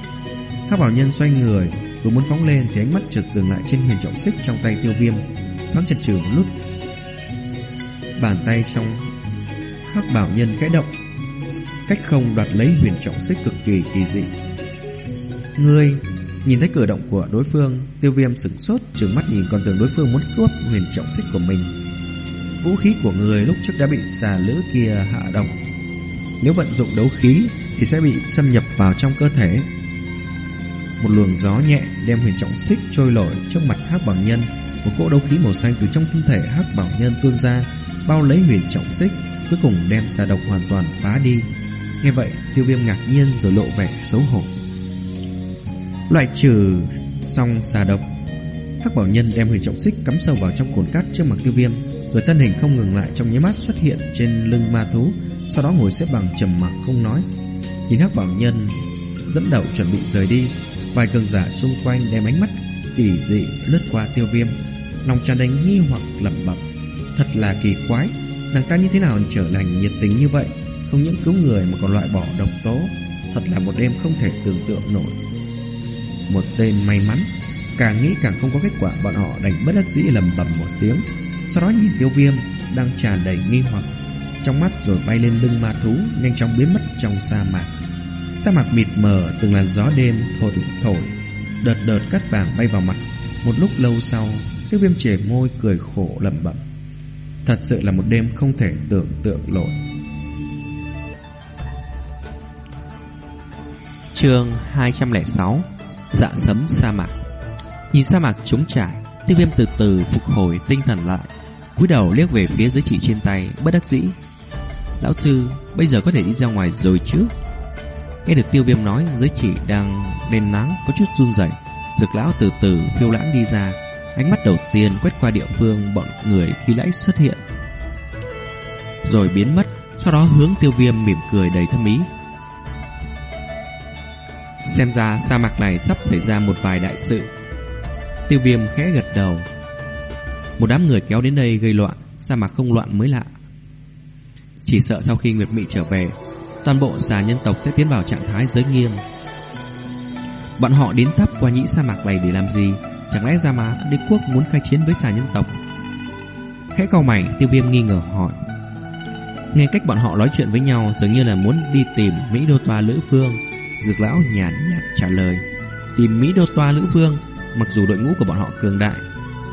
Hắc bảo nhân xoay người, vừa muốn phóng lên thì ánh mắt chợt dừng lại trên huyền trọng xích trong tay tiêu viêm, thoáng chần chừ một lúc. Bàn tay trong Hắc bảo nhân khẽ động, cách không đoạt lấy huyền trọng xích cực kỳ kỳ dị. Ngươi nhìn thấy cử động của đối phương, tiêu viêm sửng sốt, trừng mắt nhìn còn tưởng đối phương muốn cướp huyền trọng xích của mình vũ khí của người lúc trước đã bị xà lữ kia hạ độc. Nếu vận dụng đấu khí thì sẽ bị xâm nhập vào trong cơ thể. Một luồng gió nhẹ đem huyền trọng xích trôi nổi trước mặt hắc bảo nhân. Một cỗ đấu khí màu xanh từ trong thân thể hắc bảo nhân tuôn ra, bao lấy huyền trọng xích, cuối cùng đem xà độc hoàn toàn phá đi. Nghe vậy, tiêu viêm ngạc nhiên rồi lộ vẻ xấu hổ. Loại trừ xong xà độc, hắc bảo nhân đem huyền trọng xích cắm sâu vào trong cồn cát trước mặt tiêu viêm rồi thân hình không ngừng lại trong nháy mắt xuất hiện trên lưng ma thú, sau đó ngồi xếp bằng trầm mặc không nói. Nhìn Hắc Bảo Nhân dẫn đầu chuẩn bị rời đi, vài cường giả xung quanh đem ánh mắt kỳ dị lướt qua Tiêu Viêm, lòng tràn đầy nghi hoặc lẩm bẩm, thật là kỳ quái, nàng ta như thế nào trở thành nhiệt tình như vậy, không những cứu người mà còn loại bỏ độc tố, thật là một đêm không thể tưởng tượng nổi. Một tên may mắn, Càng nghĩ càng không có kết quả Bọn họ đành bất đắc dĩ lầm bầm một tiếng. Sau đó nhìn tiêu viêm Đang tràn đầy nghi hoặc. Trong mắt rồi bay lên lưng ma thú, Nhanh chóng biến mất trong sa mạc. Sa mạc mịt mờ, từng làn gió đêm thổi thổi, Đợt đợt cát vàng bay vào mặt. Một lúc lâu sau, Tiêu viêm trẻ môi cười khổ lẩm bẩm. Thật sự là một đêm không thể tưởng tượng nổi. Chương 206 Dạ sấm sa mạc. Nhìn sa mạc trống trải, Tiêu viêm từ từ phục hồi tinh thần lại, cúi đầu liếc về phía dưới chỉ trên tay Bất đắc dĩ. Lão sư, bây giờ có thể đi ra ngoài rồi chứ? Nghe được tiêu viêm nói, Giới chỉ đang nền nắng có chút run rẩy. Dược lão từ từ, phiêu lãng đi ra. Ánh mắt đầu tiên quét qua địa phương, Bọn người khi lãnh xuất hiện. Rồi biến mất, Sau đó hướng tiêu viêm mỉm cười đầy thâm ý. Xem ra sa mạc này sắp xảy ra một vài đại sự. Tiêu viêm khẽ gật đầu. Một đám người kéo đến đây gây loạn, Sa mạc không loạn mới lạ. Chỉ sợ sau khi Nguyệt Mị trở về, Toàn bộ xà nhân tộc sẽ tiến vào trạng thái giới nghiêm. Bọn họ đến thắp qua nhĩ sa mạc này để làm gì? Chẳng lẽ ra Má đế quốc muốn khai chiến với xà nhân tộc? Khẽ cau mày, tiêu viêm nghi ngờ hỏi. Nghe cách bọn họ nói chuyện với nhau, Dường như là muốn đi tìm Mỹ Đô Toa Lữ Phương Dược lão nhàn nhạt trả lời. Tìm Mỹ Đô Toa Lữ Vương, Mặc dù đội ngũ của bọn họ cường đại,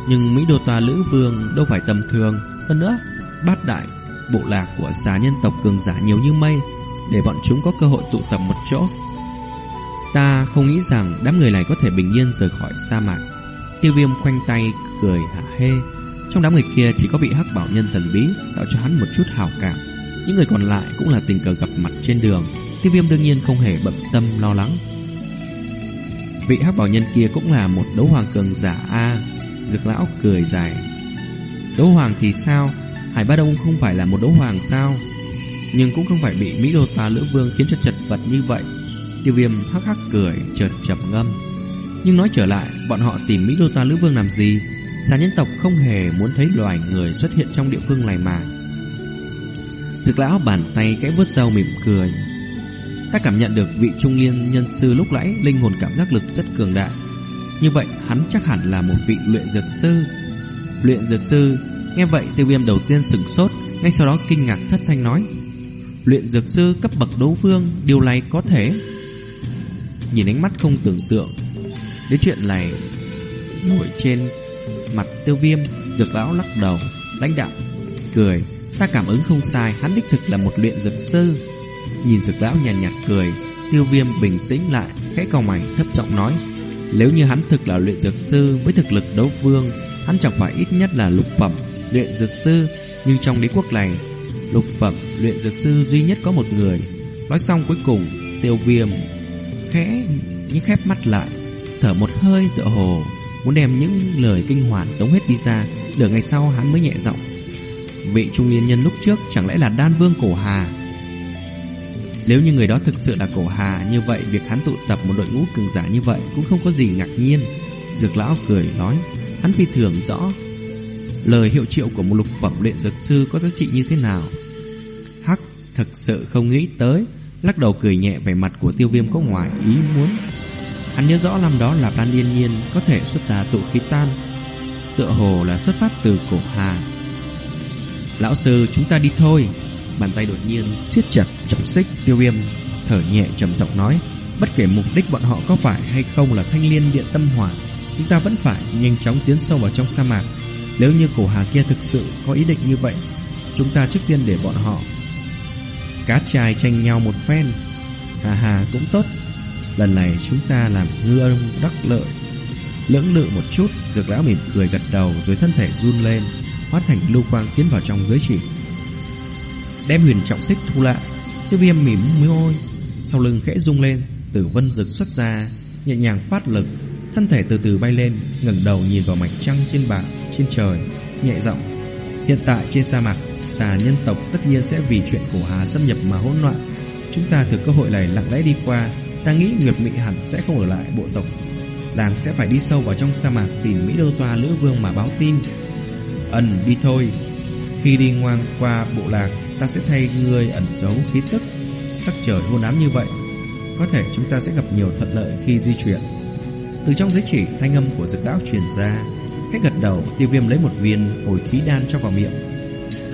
Nhưng Mỹ Đô Toa Lữ Vương đâu phải tầm thường. Hơn nữa, Bát đại bộ lạc của xà nhân tộc cường giả nhiều như mây, Để bọn chúng có cơ hội tụ tập một chỗ. Ta không nghĩ rằng đám người này có thể bình yên rời khỏi sa mạc. Tiêu viêm khoanh tay cười hả hê. Trong đám người kia chỉ có vị hắc bảo nhân thần bí, Tạo cho hắn một chút hào cảm. Những người còn lại cũng là tình cờ gặp mặt trên đường. Tiêu viêm đương nhiên không hề bận tâm lo lắng. Vị hắc bảo nhân kia cũng là một đấu hoàng cường giả A. Dược lão cười dài. Đấu hoàng thì sao? Hải Ba Đông không phải là một đấu hoàng sao? Nhưng cũng không phải bị Mỹ Đô Tà Lữ Vương khiến cho chật vật như vậy. Tiêu viêm hắc hắc cười chợt chậm ngâm. Nhưng nói trở lại Bọn họ tìm Mỹ Đô Tà Lữ Vương làm gì? Xà nhân tộc không hề muốn thấy loài người xuất hiện trong địa phương này mà. Dược lão bàn tay kẽ vớt rau mỉm cười. Ta cảm nhận được vị trung niên nhân sư lúc nãy linh hồn cảm giác lực rất cường đại. Như vậy hắn chắc hẳn là một vị luyện dược sư. Luyện dược sư, nghe vậy tiêu viêm đầu tiên sửng sốt, ngay sau đó kinh ngạc thất thanh nói. Luyện dược sư cấp bậc đấu vương, điều này có thể. Nhìn ánh mắt không tưởng tượng, đến chuyện này nổi trên mặt tiêu viêm, dược lão lắc đầu, lãnh đạo, cười. Ta cảm ứng không sai, hắn đích thực là một luyện dược sư. Nhìn dược lão nhàn nhạt, nhạt cười Tiêu viêm bình tĩnh lại Khẽ cầu mày thấp giọng nói nếu như hắn thực là luyện dược sư Với thực lực đấu vương, Hắn chẳng phải ít nhất là lục phẩm luyện dược sư, Nhưng trong đế quốc này, Lục phẩm luyện dược sư duy nhất có một người. Nói xong cuối cùng, Tiêu viêm khẽ nhếch khép mắt lại, Thở một hơi tựa hồ, Muốn đem những lời kinh hoàng tống hết đi ra, Nửa ngày sau hắn mới nhẹ giọng, Vị trung niên nhân lúc trước chẳng lẽ là đan vương cổ hà? Nếu như người đó thực sự là cổ hà, Như vậy việc hắn tụ tập một đội ngũ cường giả như vậy Cũng không có gì ngạc nhiên. Dược lão cười nói, Hắn phi thường rõ. Lời hiệu triệu của một lục phẩm luyện dược sư có giá trị như thế nào? Hắc thật sự không nghĩ tới. Lắc đầu cười nhẹ vẻ mặt của tiêu viêm có ngoài ý muốn. Hắn nhớ rõ năm đó là Lan Yên nhiên Có thể xuất ra tụ khí tan, Tựa hồ là xuất phát từ cổ hà. Lão sư, chúng ta đi thôi. Bàn tay đột nhiên siết chặt trọng xích, tiêu viêm, Thở nhẹ, trầm giọng nói, Bất kể mục đích bọn họ có phải hay không là thanh liên điện tâm hỏa, Chúng ta vẫn phải nhanh chóng tiến sâu vào trong sa mạc. Nếu như cổ hà kia thực sự có ý định như vậy, Chúng ta trước tiên để bọn họ Cá trai tranh nhau một phen. Hà hà cũng tốt. Lần này chúng ta làm ngư ông đắc lợi. Lưỡng lự một chút, Dược lão mỉm cười gật đầu Rồi thân thể run lên, Hóa thành lưu quang tiến vào trong giới chỉ đem huyền trọng xích thu lại. Tiêu viêm mỉm môi, sau lưng khẽ rung lên, tử vân rực xuất ra, nhẹ nhàng phát lực, thân thể từ từ bay lên, ngẩng đầu nhìn vào mảnh trăng trên bảng trên trời, nhẹ giọng. Hiện tại trên sa mạc, xà nhân tộc tất nhiên sẽ vì chuyện cổ hà xâm nhập mà hỗn loạn. Chúng ta thừa cơ hội này lặng lẽ đi qua, ta nghĩ Nguyệt Mị hẳn sẽ không ở lại bộ tộc. Làng sẽ phải đi sâu vào trong sa mạc tìm Mỹ Đô Toa Lữ Vương mà báo tin. Ẩn đi thôi. Khi đi ngoan qua bộ lạc, ta sẽ thay người ẩn giấu khí tức. Sắc trời hôn ám như vậy, có thể chúng ta sẽ gặp nhiều thuận lợi khi di chuyển. Từ trong giới chỉ thanh âm của dực lão truyền ra Cách gật đầu tiêu viêm lấy một viên hồi khí đan cho vào miệng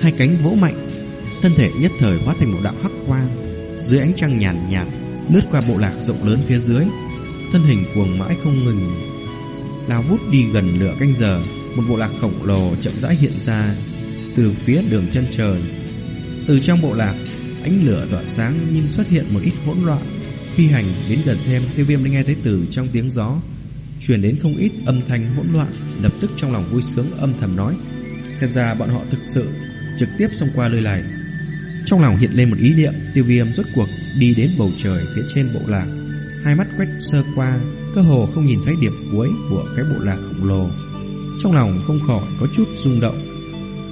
Hai cánh vỗ mạnh Thân thể nhất thời hóa thành một đạo hắc quang Dưới ánh trăng nhàn nhạt, nhạt Lướt qua bộ lạc rộng lớn phía dưới Thân hình cuồng mãi không ngừng Lao vút đi gần nửa canh giờ Một bộ lạc khổng lồ chậm rãi hiện ra Từ phía đường chân trời từ trong bộ lạc, Ánh lửa tỏa sáng nhưng xuất hiện một ít hỗn loạn. Phi hành đến gần thêm, Tiêu viêm đã nghe thấy từ trong tiếng gió. Truyền đến không ít âm thanh hỗn loạn, Lập tức trong lòng vui sướng âm thầm nói, Xem ra bọn họ thực sự Trực tiếp xông qua nơi này. Trong lòng hiện lên một ý niệm, Tiêu viêm rốt cuộc đi đến bầu trời phía trên bộ lạc. Hai mắt quét sơ qua, Cơ hồ không nhìn thấy điểm cuối Của cái bộ lạc khổng lồ. Trong lòng không khỏi có chút rung động.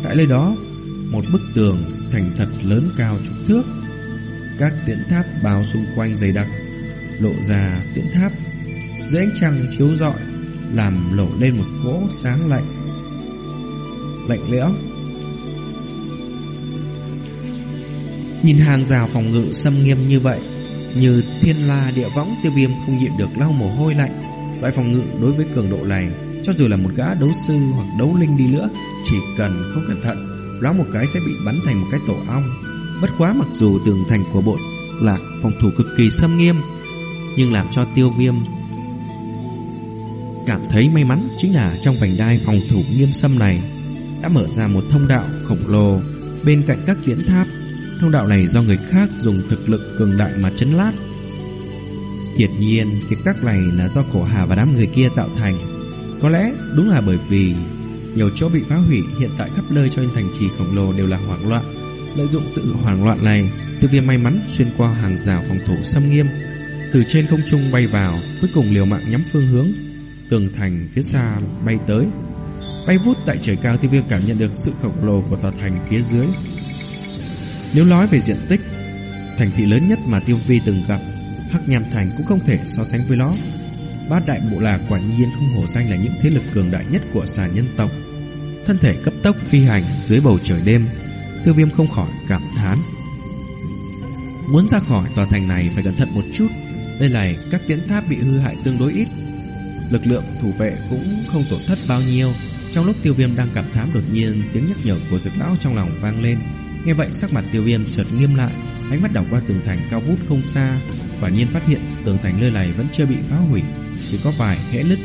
Tại nơi đó, Một bức tường thành thật lớn cao chục thước. Các tiễn tháp bao xung quanh dày đặc, Lộ ra tiễn tháp, dưới ánh trăng chiếu rọi, làm lộ lên một cỗ sáng lạnh lạnh lẽo. Nhìn hàng rào phòng ngự xâm nghiêm như vậy, như thiên la địa võng tiêu viêm không nhịn được lau mồ hôi lạnh, loại phòng ngự đối với cường độ này, cho dù là một gã đấu sư hoặc đấu linh đi nữa, chỉ cần không cẩn thận ló một cái sẽ bị bắn thành một cái tổ ong bất quá mặc dù tường thành của bộ lạc phòng thủ cực kỳ xâm nghiêm nhưng làm cho tiêu viêm cảm thấy may mắn chính là trong vành đai phòng thủ nghiêm xâm này đã mở ra một thông đạo khổng lồ bên cạnh các tiễn tháp. Thông đạo này do người khác dùng thực lực cường đại mà chấn lát. Hiển nhiên, kiệt các này là do cổ hà và đám người kia tạo thành. Có lẽ đúng là bởi vì nhiều chỗ bị phá hủy hiện tại khắp nơi cho thành trì khổng lồ đều là hoảng loạn. Lợi dụng sự hoảng loạn này, tiêu Viêm may mắn xuyên qua hàng rào phòng thủ xâm nghiêm, từ trên không trung bay vào, cuối cùng liều mạng nhắm phương hướng tường thành phía xa bay tới. Bay vút tại trời cao tiêu viêm cảm nhận được sự khổng lồ của tòa thành phía dưới. Nếu nói về diện tích, thành thị lớn nhất mà tiêu vi từng gặp, Hắc Nham Thành cũng không thể so sánh với nó. Bát đại bộ lạc quả nhiên không hổ danh là những thế lực cường đại nhất của xà nhân tộc. Thân thể cấp tốc phi hành dưới bầu trời đêm, tiêu viêm không khỏi cảm thán. Muốn ra khỏi tòa thành này phải cẩn thận một chút. Đây là các tiến tháp bị hư hại tương đối ít, lực lượng thủ vệ cũng không tổn thất bao nhiêu. Trong lúc tiêu viêm đang cảm thán đột nhiên tiếng nhắc nhở của dược lão trong lòng vang lên. Nghe vậy sắc mặt tiêu viêm chợt nghiêm lại, ánh mắt đảo qua tường thành cao vút không xa, quả nhiên phát hiện tường thành nơi này vẫn chưa bị phá hủy, chỉ có vài kẽ nứt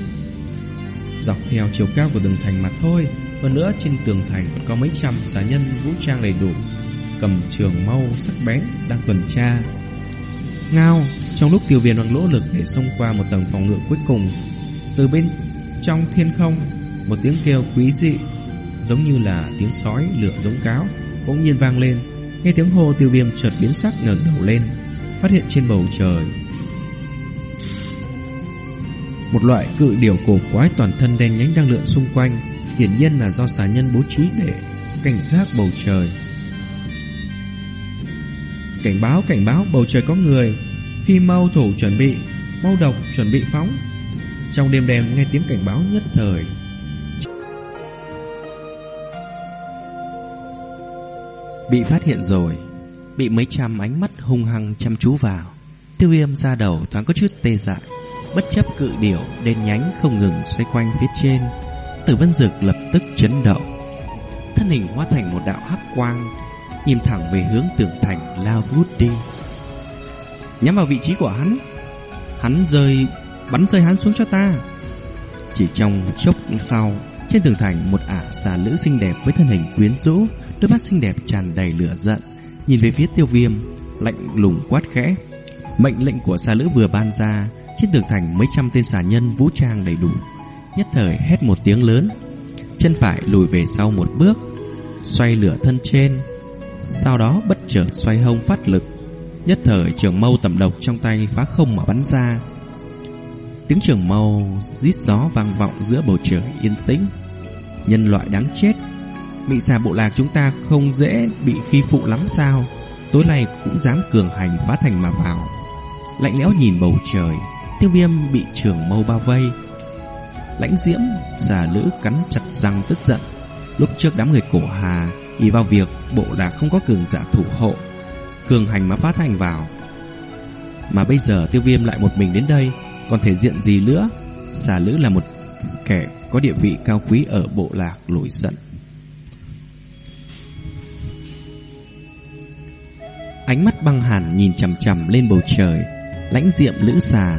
dọc theo chiều cao của tường thành mà thôi. Hơn nữa trên tường thành còn có mấy trăm xà nhân vũ trang đầy đủ, cầm trường mâu sắc bén đang tuần tra. Ngao, trong lúc tiêu viền bằng lỗ lực để xông qua một tầng phòng ngự cuối cùng, từ bên trong thiên không, một tiếng kêu quý dị, giống như là tiếng sói lửa giống cáo, bỗng nhiên vang lên. Nghe tiếng hô tiêu viêm chợt biến sắc ngẩng đầu lên, phát hiện trên bầu trời. Một loại cự điểu cổ quái toàn thân đen nhánh đang lượn xung quanh, hiển nhiên là do xà nhân bố trí để cảnh giác bầu trời. Cảnh báo, cảnh báo, bầu trời có người. Phi mau thủ chuẩn bị, mau độc chuẩn bị phóng. Trong đêm đêm nghe tiếng cảnh báo nhất thời Bị phát hiện rồi, Bị mấy trăm ánh mắt hung hăng chăm chú vào. Tiêu viêm ra đầu thoáng có chút tê dại, Bất chấp cự điểu đen nhánh không ngừng xoay quanh phía trên. Tử vân dực lập tức chấn động. Thân hình hóa thành một đạo hắc quang, Nhìn thẳng về hướng tường thành lao vút đi. Nhắm vào vị trí của hắn. Hắn rơi, Bắn rơi hắn xuống cho ta. Chỉ trong chốc sau, Trên tường thành một ả xà nữ xinh đẹp Với thân hình quyến rũ Đôi mắt xinh đẹp tràn đầy lửa giận. Nhìn về phía tiêu viêm, Lạnh lùng quát khẽ. Mệnh lệnh của xà lữ vừa ban ra, Trên tường thành mấy trăm tên xà nhân vũ trang đầy đủ. Nhất thời hét một tiếng lớn. Chân phải lùi về sau một bước, Xoay lửa thân trên. Sau đó bất chợt xoay hông phát lực. Nhất thời trường mâu tầm độc trong tay phá không mà bắn ra. Tiếng trường mâu rít gió vang vọng giữa bầu trời yên tĩnh. Nhân loại đáng chết. Mị xà bộ lạc chúng ta không dễ bị khi phụ lắm sao? Tối nay cũng dám cường hành phá thành mà vào. Lạnh lẽo nhìn bầu trời, tiêu viêm bị trường mâu bao vây. Lãnh diễm, xà lữ cắn chặt răng tức giận. Lúc trước đám người cổ hà, ý vào việc bộ lạc không có cường giả thủ hộ. Cường hành mà phá thành vào. Mà bây giờ tiêu viêm lại một mình đến đây còn thể diện gì nữa xà lữ là một kẻ có địa vị cao quý ở bộ lạc nổi giận. Ánh mắt băng hẳn nhìn chằm chằm lên bầu trời, lãnh diệm lữ xà,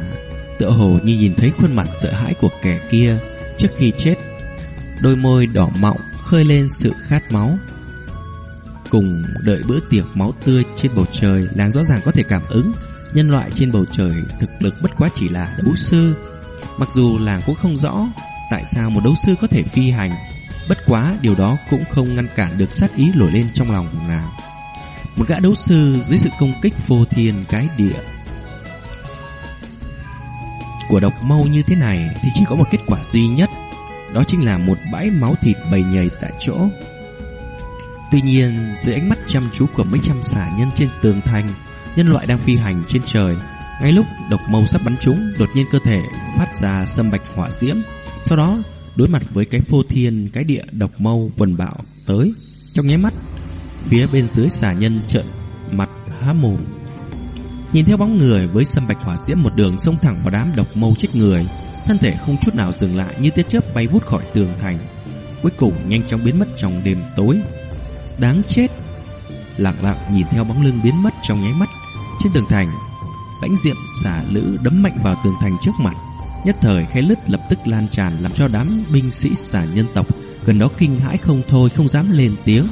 tựa hồ như nhìn thấy khuôn mặt sợ hãi của kẻ kia trước khi chết. Đôi môi đỏ mọng khơi lên sự khát máu. Cùng đợi bữa tiệc máu tươi trên bầu trời, Nàng rõ ràng có thể cảm ứng nhân loại trên bầu trời thực lực bất quá chỉ là đấu sư. Mặc dù làng cũng không rõ tại sao một đấu sư có thể phi hành, bất quá điều đó cũng không ngăn cản được sát ý nổi lên trong lòng nàng. Một gã đấu sư dưới sự công kích vô thiên cái địa của độc mâu như thế này thì chỉ có một kết quả duy nhất, đó chính là một bãi máu thịt bầy nhầy tại chỗ. Tuy nhiên, dưới ánh mắt chăm chú của mấy trăm xả nhân trên tường thành, nhân loại đang phi hành trên trời, ngay lúc độc mâu sắp bắn trúng, đột nhiên cơ thể phát ra sâm bạch hỏa diễm, sau đó đối mặt với cái phô thiên cái địa độc mâu quần bạo tới, trong nháy mắt, phía bên dưới xà nhân trợn mặt há mồm Nhìn theo bóng người với sâm bạch hỏa diễm một đường xông thẳng vào đám độc mâu chết người, thân thể không chút nào dừng lại như tia chớp bay vút khỏi tường thành, cuối cùng nhanh chóng biến mất trong đêm tối. Đáng chết! Lặng lặng nhìn theo bóng lưng biến mất trong nháy mắt trên tường thành, lãnh diệm xả lữ đấm mạnh vào tường thành trước mặt, nhất thời khe lứt lập tức lan tràn làm cho đám binh sĩ xả nhân tộc gần đó kinh hãi không thôi không dám lên tiếng.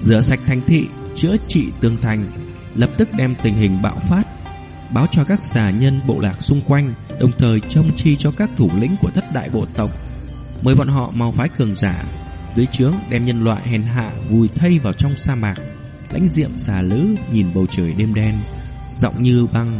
Rửa sạch thành thị, chữa trị tường thành lập tức đem tình hình bạo phát báo cho các xà nhân bộ lạc xung quanh, đồng thời trông chi cho các thủ lĩnh của thất đại bộ tộc, mời bọn họ mau phái cường giả dưới trướng đem nhân loại hèn hạ vùi thây vào trong sa mạc. Lãnh diệm xà lữ nhìn bầu trời đêm đen, giọng như băng